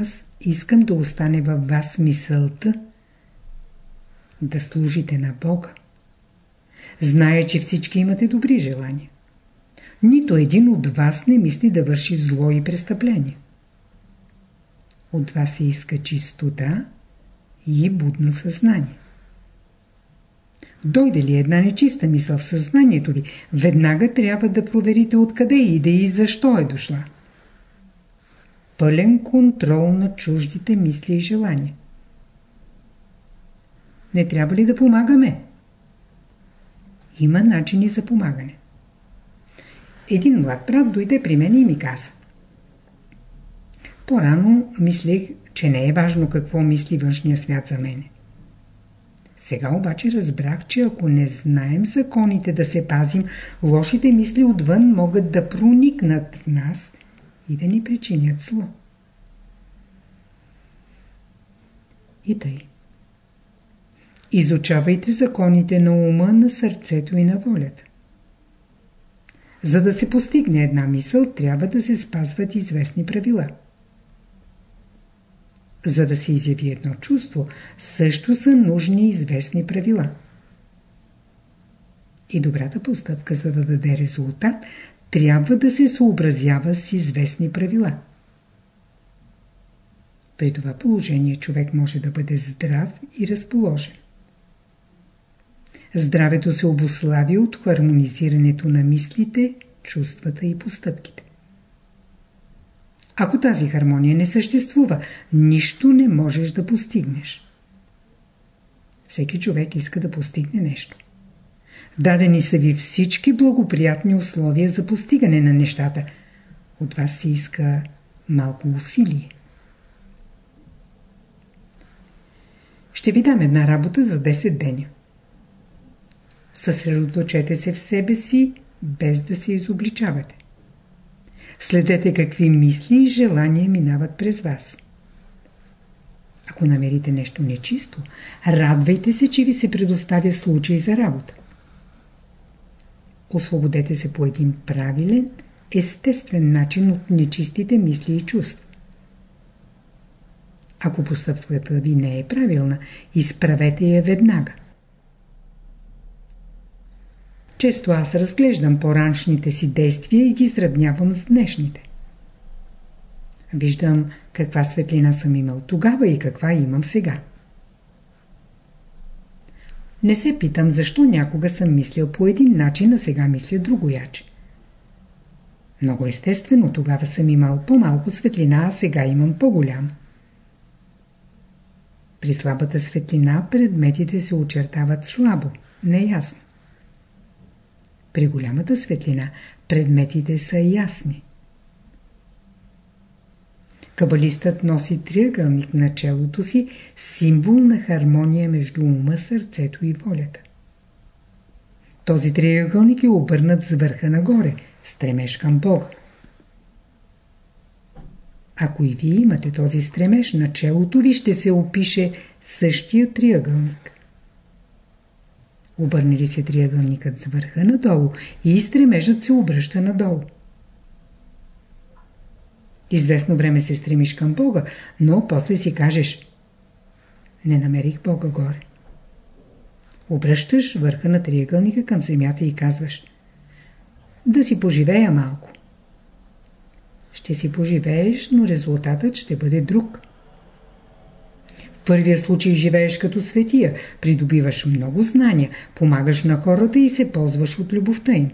Аз искам да остане във вас мисълта да служите на Бога. Зная, че всички имате добри желания. Нито един от вас не мисли да върши зло и престъпление. От вас се иска чистота и будно съзнание. Дойде ли една нечиста мисъл в съзнанието ви, веднага трябва да проверите откъде иде и защо е дошла. Пълен контрол на чуждите мисли и желания. Не трябва ли да помагаме? Има начини за помагане. Един млад брат дойде при мен и ми каза. По-рано мислех, че не е важно какво мисли външния свят за мене. Сега обаче разбрах, че ако не знаем законите да се пазим, лошите мисли отвън могат да проникнат в нас и да ни причинят зло. И тъй. Изучавайте законите на ума, на сърцето и на волята. За да се постигне една мисъл, трябва да се спазват известни правила. За да се изяви едно чувство, също са нужни известни правила. И добрата постъпка, за да даде резултат, трябва да се съобразява с известни правила. При това положение човек може да бъде здрав и разположен. Здравето се обослави от хармонизирането на мислите, чувствата и постъпките. Ако тази хармония не съществува, нищо не можеш да постигнеш. Всеки човек иска да постигне нещо. Дадени са ви всички благоприятни условия за постигане на нещата. От вас се иска малко усилие. Ще ви дам една работа за 10 деня. Съсредоточете се в себе си, без да се изобличавате. Следете какви мисли и желания минават през вас. Ако намерите нещо нечисто, радвайте се, че ви се предоставя случай за работа. Освободете се по един правилен, естествен начин от нечистите мисли и чувства. Ако постъпката ви не е правилна, изправете я веднага. Често аз разглеждам по-раншните си действия и ги сравнявам с днешните. Виждам каква светлина съм имал тогава и каква имам сега. Не се питам защо някога съм мислил по един начин, а сега мисля другояче. Много естествено, тогава съм имал по-малко светлина, а сега имам по-голям. При слабата светлина предметите се очертават слабо, неясно. При голямата светлина предметите са ясни. Кабалистът носи триъгълник на челото си, символ на хармония между ума, сърцето и волята. Този триъгълник е обърнат с върха нагоре, стремеж към Бога. Ако и вие имате този стремеж, на челото ви ще се опише същия триъгълник. Обърне ли се триъгълникът с върха надолу и стремежът се обръща надолу. Известно време се стремиш към Бога, но после си кажеш Не намерих Бога горе. Обръщаш върха на триъгълника към земята и казваш Да си поживея малко. Ще си поживееш, но резултатът ще бъде друг. В първия случай живееш като светия, придобиваш много знания, помагаш на хората и се ползваш от любовта им.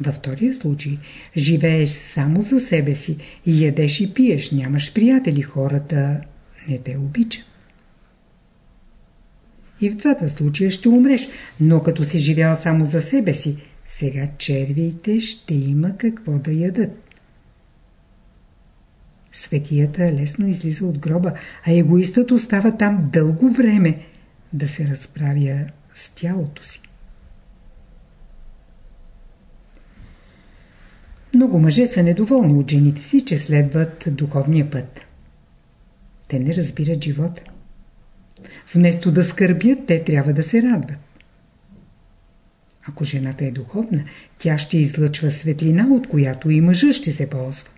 Във втория случай живееш само за себе си ядеш и пиеш, нямаш приятели, хората не те обичат. И в двата случая ще умреш, но като си живял само за себе си, сега червиите ще има какво да ядат. Светията лесно излиза от гроба, а егоистът остава там дълго време да се разправя с тялото си. Много мъже са недоволни от жените си, че следват духовния път. Те не разбират живота. Вместо да скърбят, те трябва да се радват. Ако жената е духовна, тя ще излъчва светлина, от която и мъжа ще се ползва.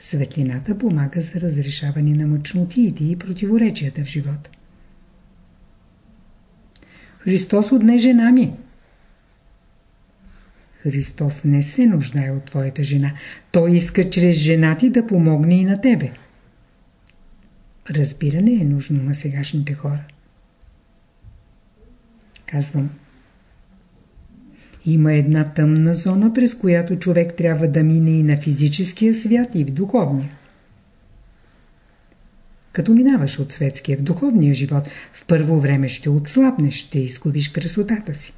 Светлината помага за разрешаване на мъчнотиите и противоречията в живота. Христос отне жена ми. Христос не се нуждае от твоята жена. Той иска чрез жена ти да помогне и на тебе. Разбиране е нужно на сегашните хора. Казвам. Има една тъмна зона, през която човек трябва да мине и на физическия свят, и в духовния. Като минаваш от светския в духовния живот, в първо време ще отслабнеш, ще изгубиш красотата си.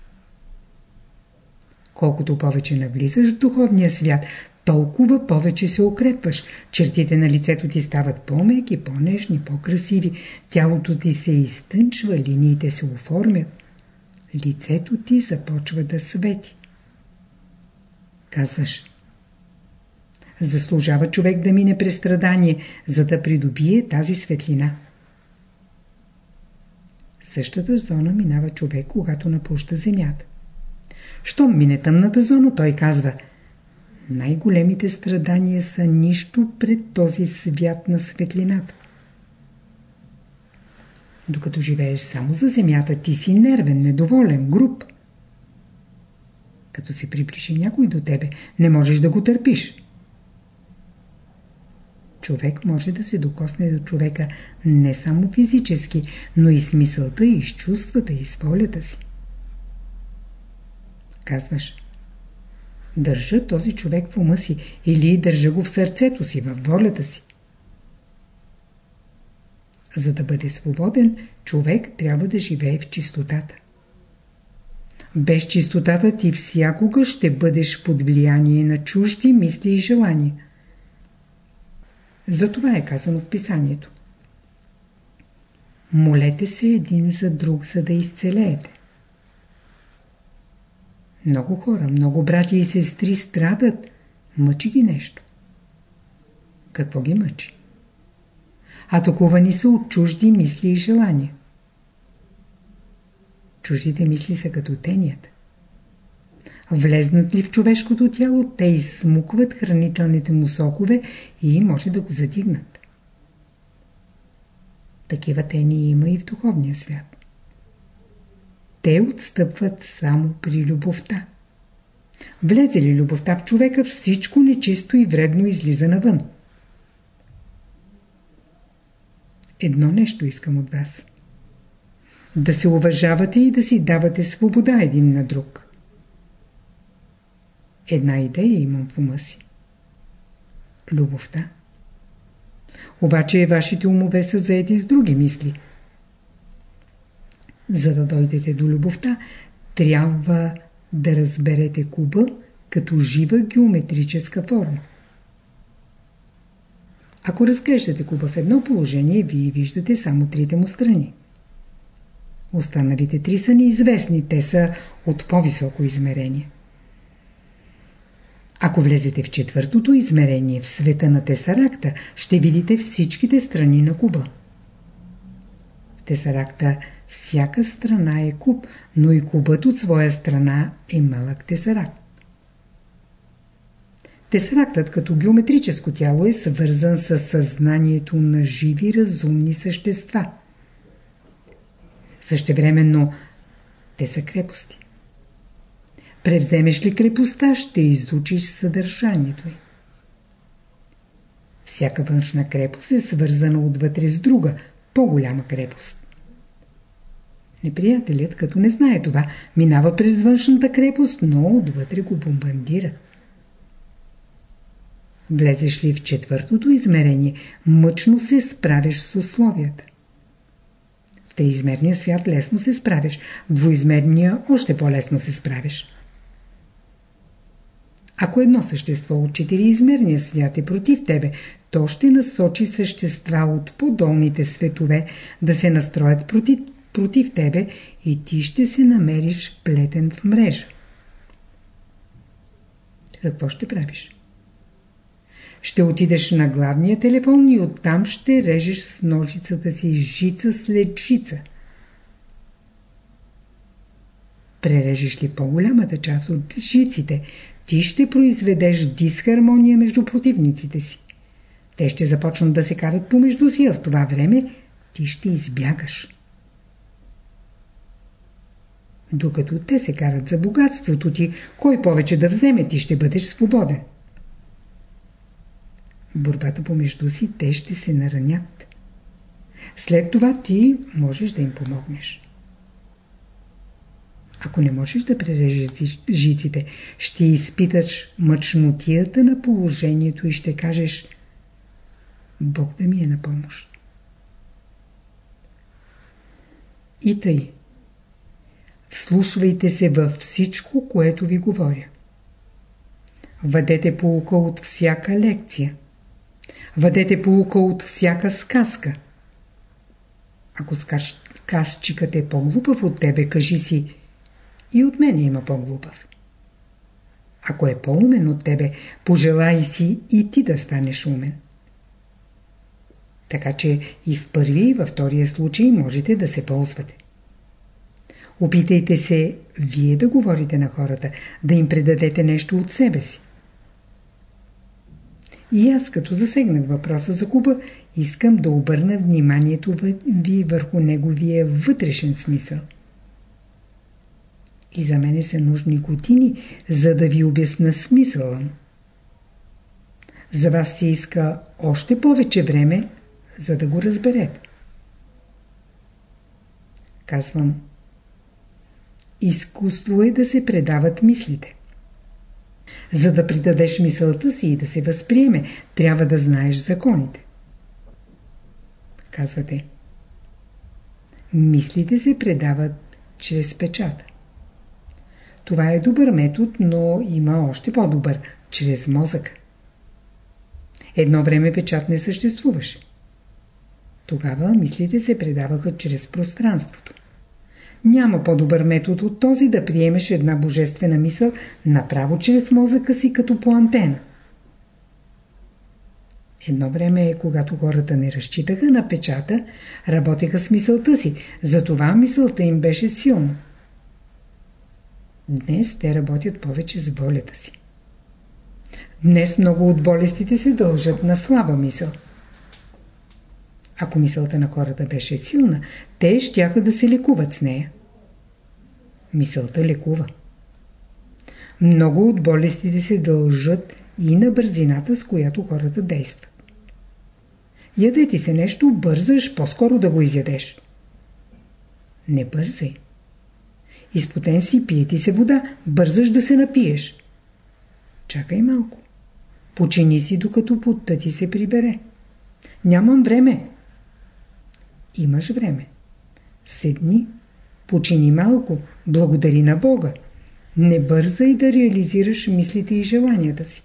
Колкото повече навлизаш в духовния свят, толкова повече се укрепваш. Чертите на лицето ти стават по-меки, по-нежни, по-красиви. Тялото ти се изтънчва, линиите се оформят. Лицето ти започва да свети. Казваш. Заслужава човек да мине през страдание, за да придобие тази светлина. Същата зона минава човек, когато напуща земята. Щом мине тъмната зона, той казва Най-големите страдания са нищо пред този свят на светлината. Докато живееш само за земята, ти си нервен, недоволен, груб. Като се приближи някой до тебе, не можеш да го търпиш. Човек може да се докосне до човека не само физически, но и с мисълта, и с чувствата, и с волята си. Казваш, държа този човек в ума си или държа го в сърцето си, във волята си. За да бъде свободен, човек трябва да живее в чистотата. Без чистотата ти всякога ще бъдеш под влияние на чужди мисли и желания. Затова е казано в писанието. Молете се един за друг, за да изцелеете. Много хора, много брати и сестри страдат. Мъчи ги нещо. Какво ги мъчи? атакувани са от чужди мисли и желания. Чуждите мисли са като тенията. Влезнат ли в човешкото тяло, те изсмукват хранителните му сокове и може да го задигнат. Такива тени има и в духовния свят. Те отстъпват само при любовта. Влезе ли любовта в човека, всичко нечисто и вредно излиза навън. Едно нещо искам от вас. Да се уважавате и да си давате свобода един на друг. Една идея имам в ума си. Любовта. Обаче вашите умове са заети с други мисли. За да дойдете до любовта, трябва да разберете куба като жива геометрическа форма. Ако разглеждате куба в едно положение, вие виждате само трите му страни. Останалите три са неизвестни, те са от по-високо измерение. Ако влезете в четвъртото измерение, в света на Тесаракта, ще видите всичките страни на куба. В Тесаракта всяка страна е куб, но и кубът от своя страна е малък Тесаракт. Тесарактът като геометрическо тяло е свързан с съзнанието на живи разумни същества. Същевременно те са крепости. Превземеш ли крепостта, ще изучиш съдържанието й. Всяка външна крепост е свързана отвътре с друга, по-голяма крепост. Неприятелят, като не знае това, минава през външната крепост, но отвътре го бомбандира. Влезеш ли в четвъртото измерение, мъчно се справиш с условията. В триизмерния свят лесно се справиш, в двоизмерния още по-лесно се справиш. Ако едно същество от четириизмерния свят е против тебе, то ще насочи същества от по-долните светове да се настроят против, против тебе и ти ще се намериш плетен в мрежа. Какво ще правиш? Ще отидеш на главния телефон и оттам ще режеш с ножицата си жица след жица. Прережеш ли по-голямата част от жиците, ти ще произведеш дисхармония между противниците си. Те ще започнат да се карат помежду си, а в това време ти ще избягаш. Докато те се карат за богатството ти, кой повече да вземе, ти ще бъдеш свободен. Борбата помежду си те ще се наранят. След това ти можеш да им помогнеш. Ако не можеш да прережеш жиците, ще изпиташ мъчнотията на положението и ще кажеш Бог да ми е на помощ. И тъй. Вслушвайте се във всичко, което ви говоря. Въдете полука от всяка лекция. Въдете полука от всяка сказка. Ако сказчикът е по-глупав от тебе, кажи си и от мене има по-глупав. Ако е по-умен от тебе, пожелай си и ти да станеш умен. Така че и в първи и във втория случай можете да се ползвате. Опитайте се вие да говорите на хората, да им предадете нещо от себе си. И аз, като засегнах въпроса за Куба, искам да обърна вниманието ви върху неговия вътрешен смисъл. И за мене са нужни години, за да ви обясна смисъла За вас се иска още повече време, за да го разберете. Казвам, изкуство е да се предават мислите. За да придадеш мисълта си и да се възприеме, трябва да знаеш законите. Казвате, мислите се предават чрез печата. Това е добър метод, но има още по-добър – чрез мозъка. Едно време печат не съществуваше. Тогава мислите се предаваха чрез пространството. Няма по-добър метод от този да приемеш една божествена мисъл направо чрез мозъка си като по антена. Едно време, е, когато хората не разчитаха на печата, работеха с мисълта си, затова мисълта им беше силна. Днес те работят повече с волята си. Днес много от болестите се дължат на слаба мисъл. Ако мисълта на хората беше силна, те щяха да се лекуват с нея. Мисълта лекува. Много от болестите се дължат и на бързината, с която хората действат. Яде ти се нещо, бързаш по-скоро да го изядеш. Не бързай. Изпотен си, пие ти се вода, бързаш да се напиеш. Чакай малко. Почини си, докато потта ти се прибере. Нямам време. Имаш време. Седни, почини малко, благодари на Бога. Не бързай да реализираш мислите и желанията си.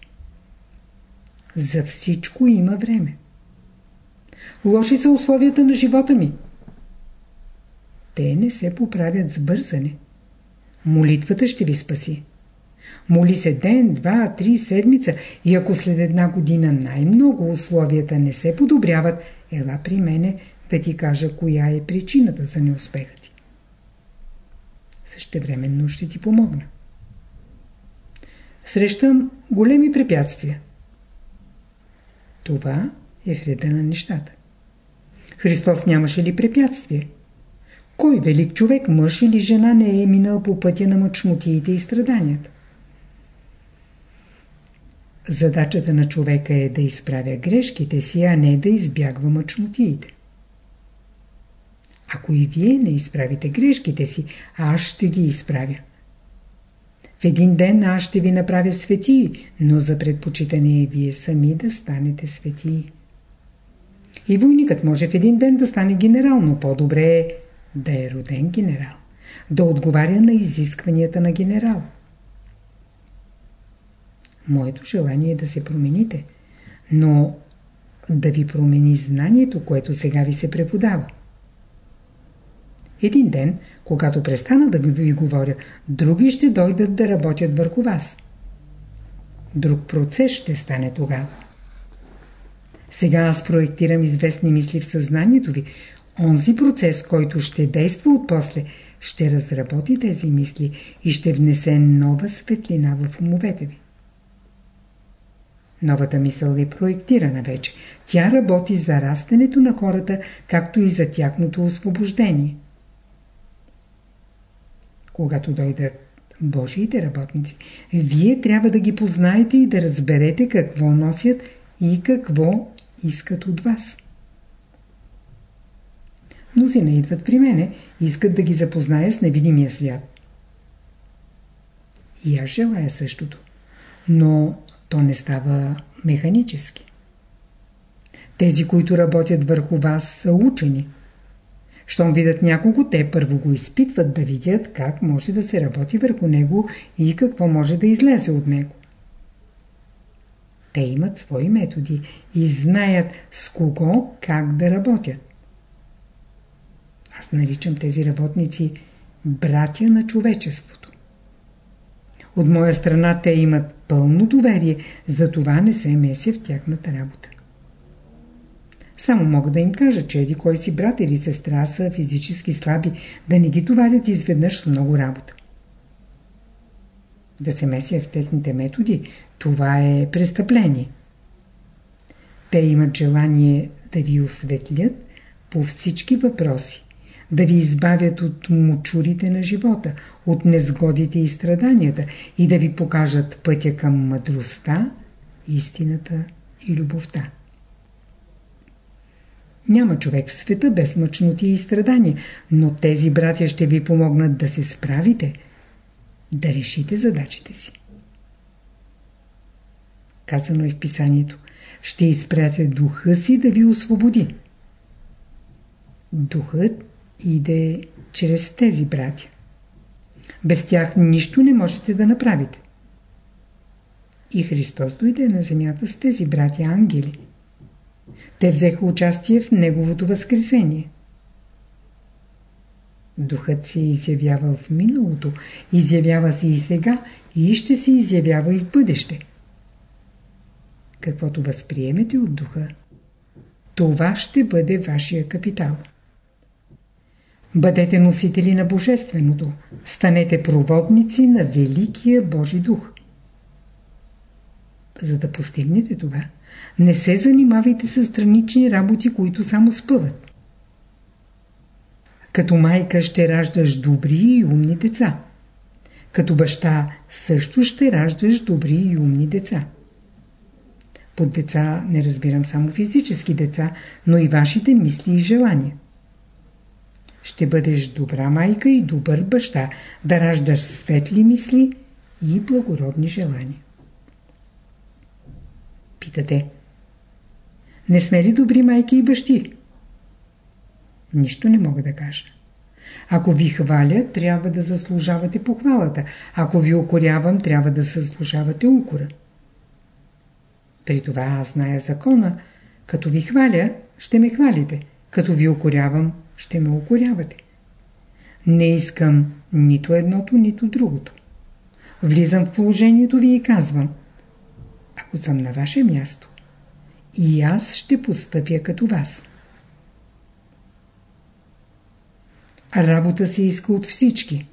За всичко има време. Лоши са условията на живота ми. Те не се поправят с бързане. Молитвата ще ви спаси. Моли се ден, два, три седмица и ако след една година най-много условията не се подобряват, ела при мене да ти кажа коя е причината за неуспеха ти. Същевременно ще ти помогна. Срещам големи препятствия. Това е вреда на нещата. Христос нямаше ли препятствие? Кой велик човек, мъж или жена не е минал по пътя на мъчнотиите и страданията? Задачата на човека е да изправя грешките си, а не да избягва мъчнотиите. Ако и вие не изправите грешките си, аз ще ги изправя. В един ден аз ще ви направя светии, но за предпочитане е вие сами да станете светии. И войникът може в един ден да стане генерал, но по-добре е да е роден генерал, да отговаря на изискванията на генерал. Моето желание е да се промените, но да ви промени знанието, което сега ви се преподава. Един ден, когато престана да ви говоря, други ще дойдат да работят върху вас. Друг процес ще стане тогава. Сега аз проектирам известни мисли в съзнанието ви. Онзи процес, който ще действа от после, ще разработи тези мисли и ще внесе нова светлина в умовете ви. Новата мисъл е проектирана вече. Тя работи за растенето на хората, както и за тяхното освобождение. Когато дойдат Божиите работници, вие трябва да ги познаете и да разберете какво носят и какво искат от вас. Мнозина идват при мене искат да ги запозная с невидимия свят. И аз желая същото. Но то не става механически. Тези, които работят върху вас, са учени. Щом видят някого, те първо го изпитват да видят как може да се работи върху него и какво може да излезе от него. Те имат свои методи и знаят с кого как да работят. Аз наричам тези работници братя на човечеството. От моя страна те имат пълно доверие, затова не се меся в тяхната работа. Само мога да им кажа, че еди кой си брат или сестра са физически слаби, да не ги товарят изведнъж с много работа. Да се меся в техните методи, това е престъпление. Те имат желание да ви осветлят по всички въпроси, да ви избавят от мучурите на живота, от незгодите и страданията и да ви покажат пътя към мъдростта, истината и любовта. Няма човек в света без мъчноти и страдания, но тези братя ще ви помогнат да се справите, да решите задачите си. Казано е в писанието, ще изпрате духа си да ви освободи. Духът иде чрез тези братя. Без тях нищо не можете да направите. И Христос дойде на земята с тези братя ангели. Те взеха участие в Неговото възкресение. Духът се е изявявал в миналото, изявява се и сега и ще се изявява и в бъдеще. Каквото възприемете от духа, това ще бъде вашия капитал. Бъдете носители на Божественото, станете проводници на Великия Божи Дух. За да постигнете това, не се занимавайте с странични работи, които само спъват. Като майка ще раждаш добри и умни деца. Като баща също ще раждаш добри и умни деца. Под деца не разбирам само физически деца, но и вашите мисли и желания. Ще бъдеш добра майка и добър баща, да раждаш светли мисли и благородни желания. Питате, не сме ли добри майки и бащи? Нищо не мога да кажа. Ако ви хваля, трябва да заслужавате похвалата. Ако ви укорявам, трябва да заслужавате укора. При това аз зная закона. Като ви хваля, ще ме хвалите. Като ви укорявам, ще ме укорявате. Не искам нито едното, нито другото. Влизам в положението ви и казвам. Ако съм на ваше място, и аз ще постъпя като вас. Работа се иска от всички.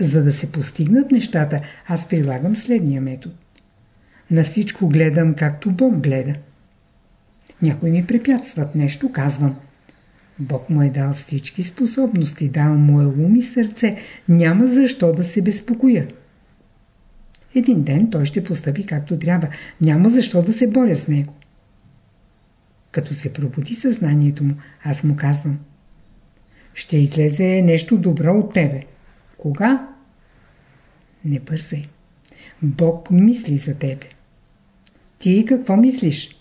За да се постигнат нещата, аз прилагам следния метод. На всичко гледам както Бог гледа. Някой ми препятстват нещо, казвам. Бог му е дал всички способности, дал му е ум и сърце. Няма защо да се безпокоя. Един ден той ще постъпи както трябва. Няма защо да се боря с него. Като се пробуди съзнанието му, аз му казвам. Ще излезе нещо добро от тебе. Кога? Не бързай. Бог мисли за тебе. Ти какво мислиш?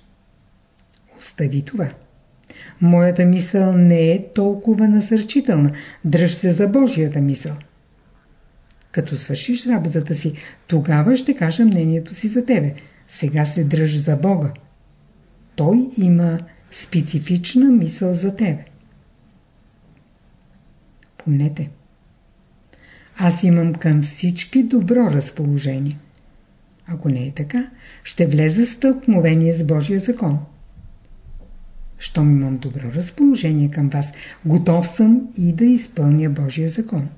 Остави това. Моята мисъл не е толкова насърчителна. Дръж се за Божията мисъл. Като свършиш работата си, тогава ще кажа мнението си за тебе. Сега се дръж за Бога. Той има специфична мисъл за тебе. Помнете. Аз имам към всички добро разположение. Ако не е така, ще влезе в стълкновение с Божия закон. Щом имам добро разположение към вас, готов съм и да изпълня Божия закон.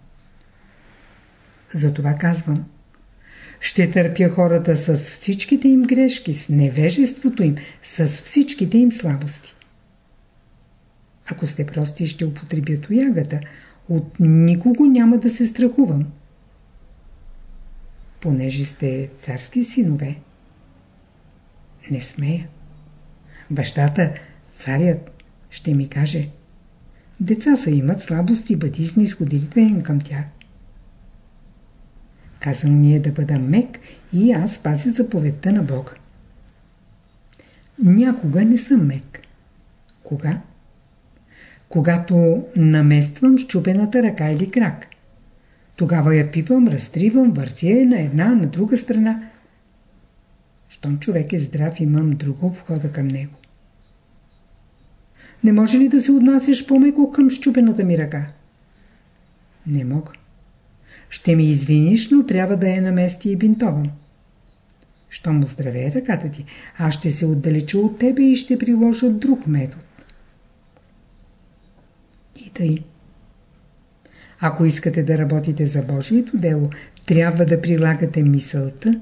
Затова казвам. Ще търпя хората с всичките им грешки, с невежеството им, с всичките им слабости. Ако сте прости, ще употребя тоягата. От никого няма да се страхувам. Понеже сте царски синове. Не смея. Бащата Царят ще ми каже Деца са имат слабости, бъди снисходителен към тях. Казвам ми е да бъда мек и аз пазя заповедта на Бога. Някога не съм мек. Кога? Когато намествам щупената ръка или крак. Тогава я пипам, разтривам, въртя я на една, на друга страна. Щом човек е здрав, имам друга обхода към него. Не може ли да се отнасяш по-меко към щупената ми ръка? Не мога. Ще ми извиниш, но трябва да я намести и бинтовам. Щом оздравее ръката ти, аз ще се отдалеча от тебе и ще приложа друг метод. И тъй. Ако искате да работите за Божието дело, трябва да прилагате мисълта,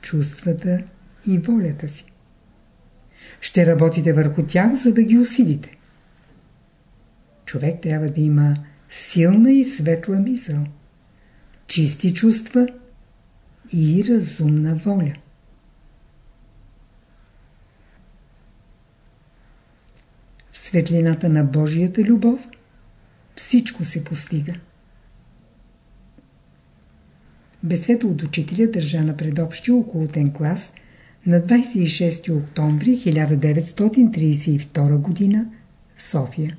чувствата и волята си. Ще работите върху тях, за да ги усилите. Човек трябва да има силна и светла мисъл, чисти чувства и разумна воля. В светлината на Божията любов всичко се постига. Беседа от учителя държа на предобщи околотен клас на 26 октомври 1932 г. в София.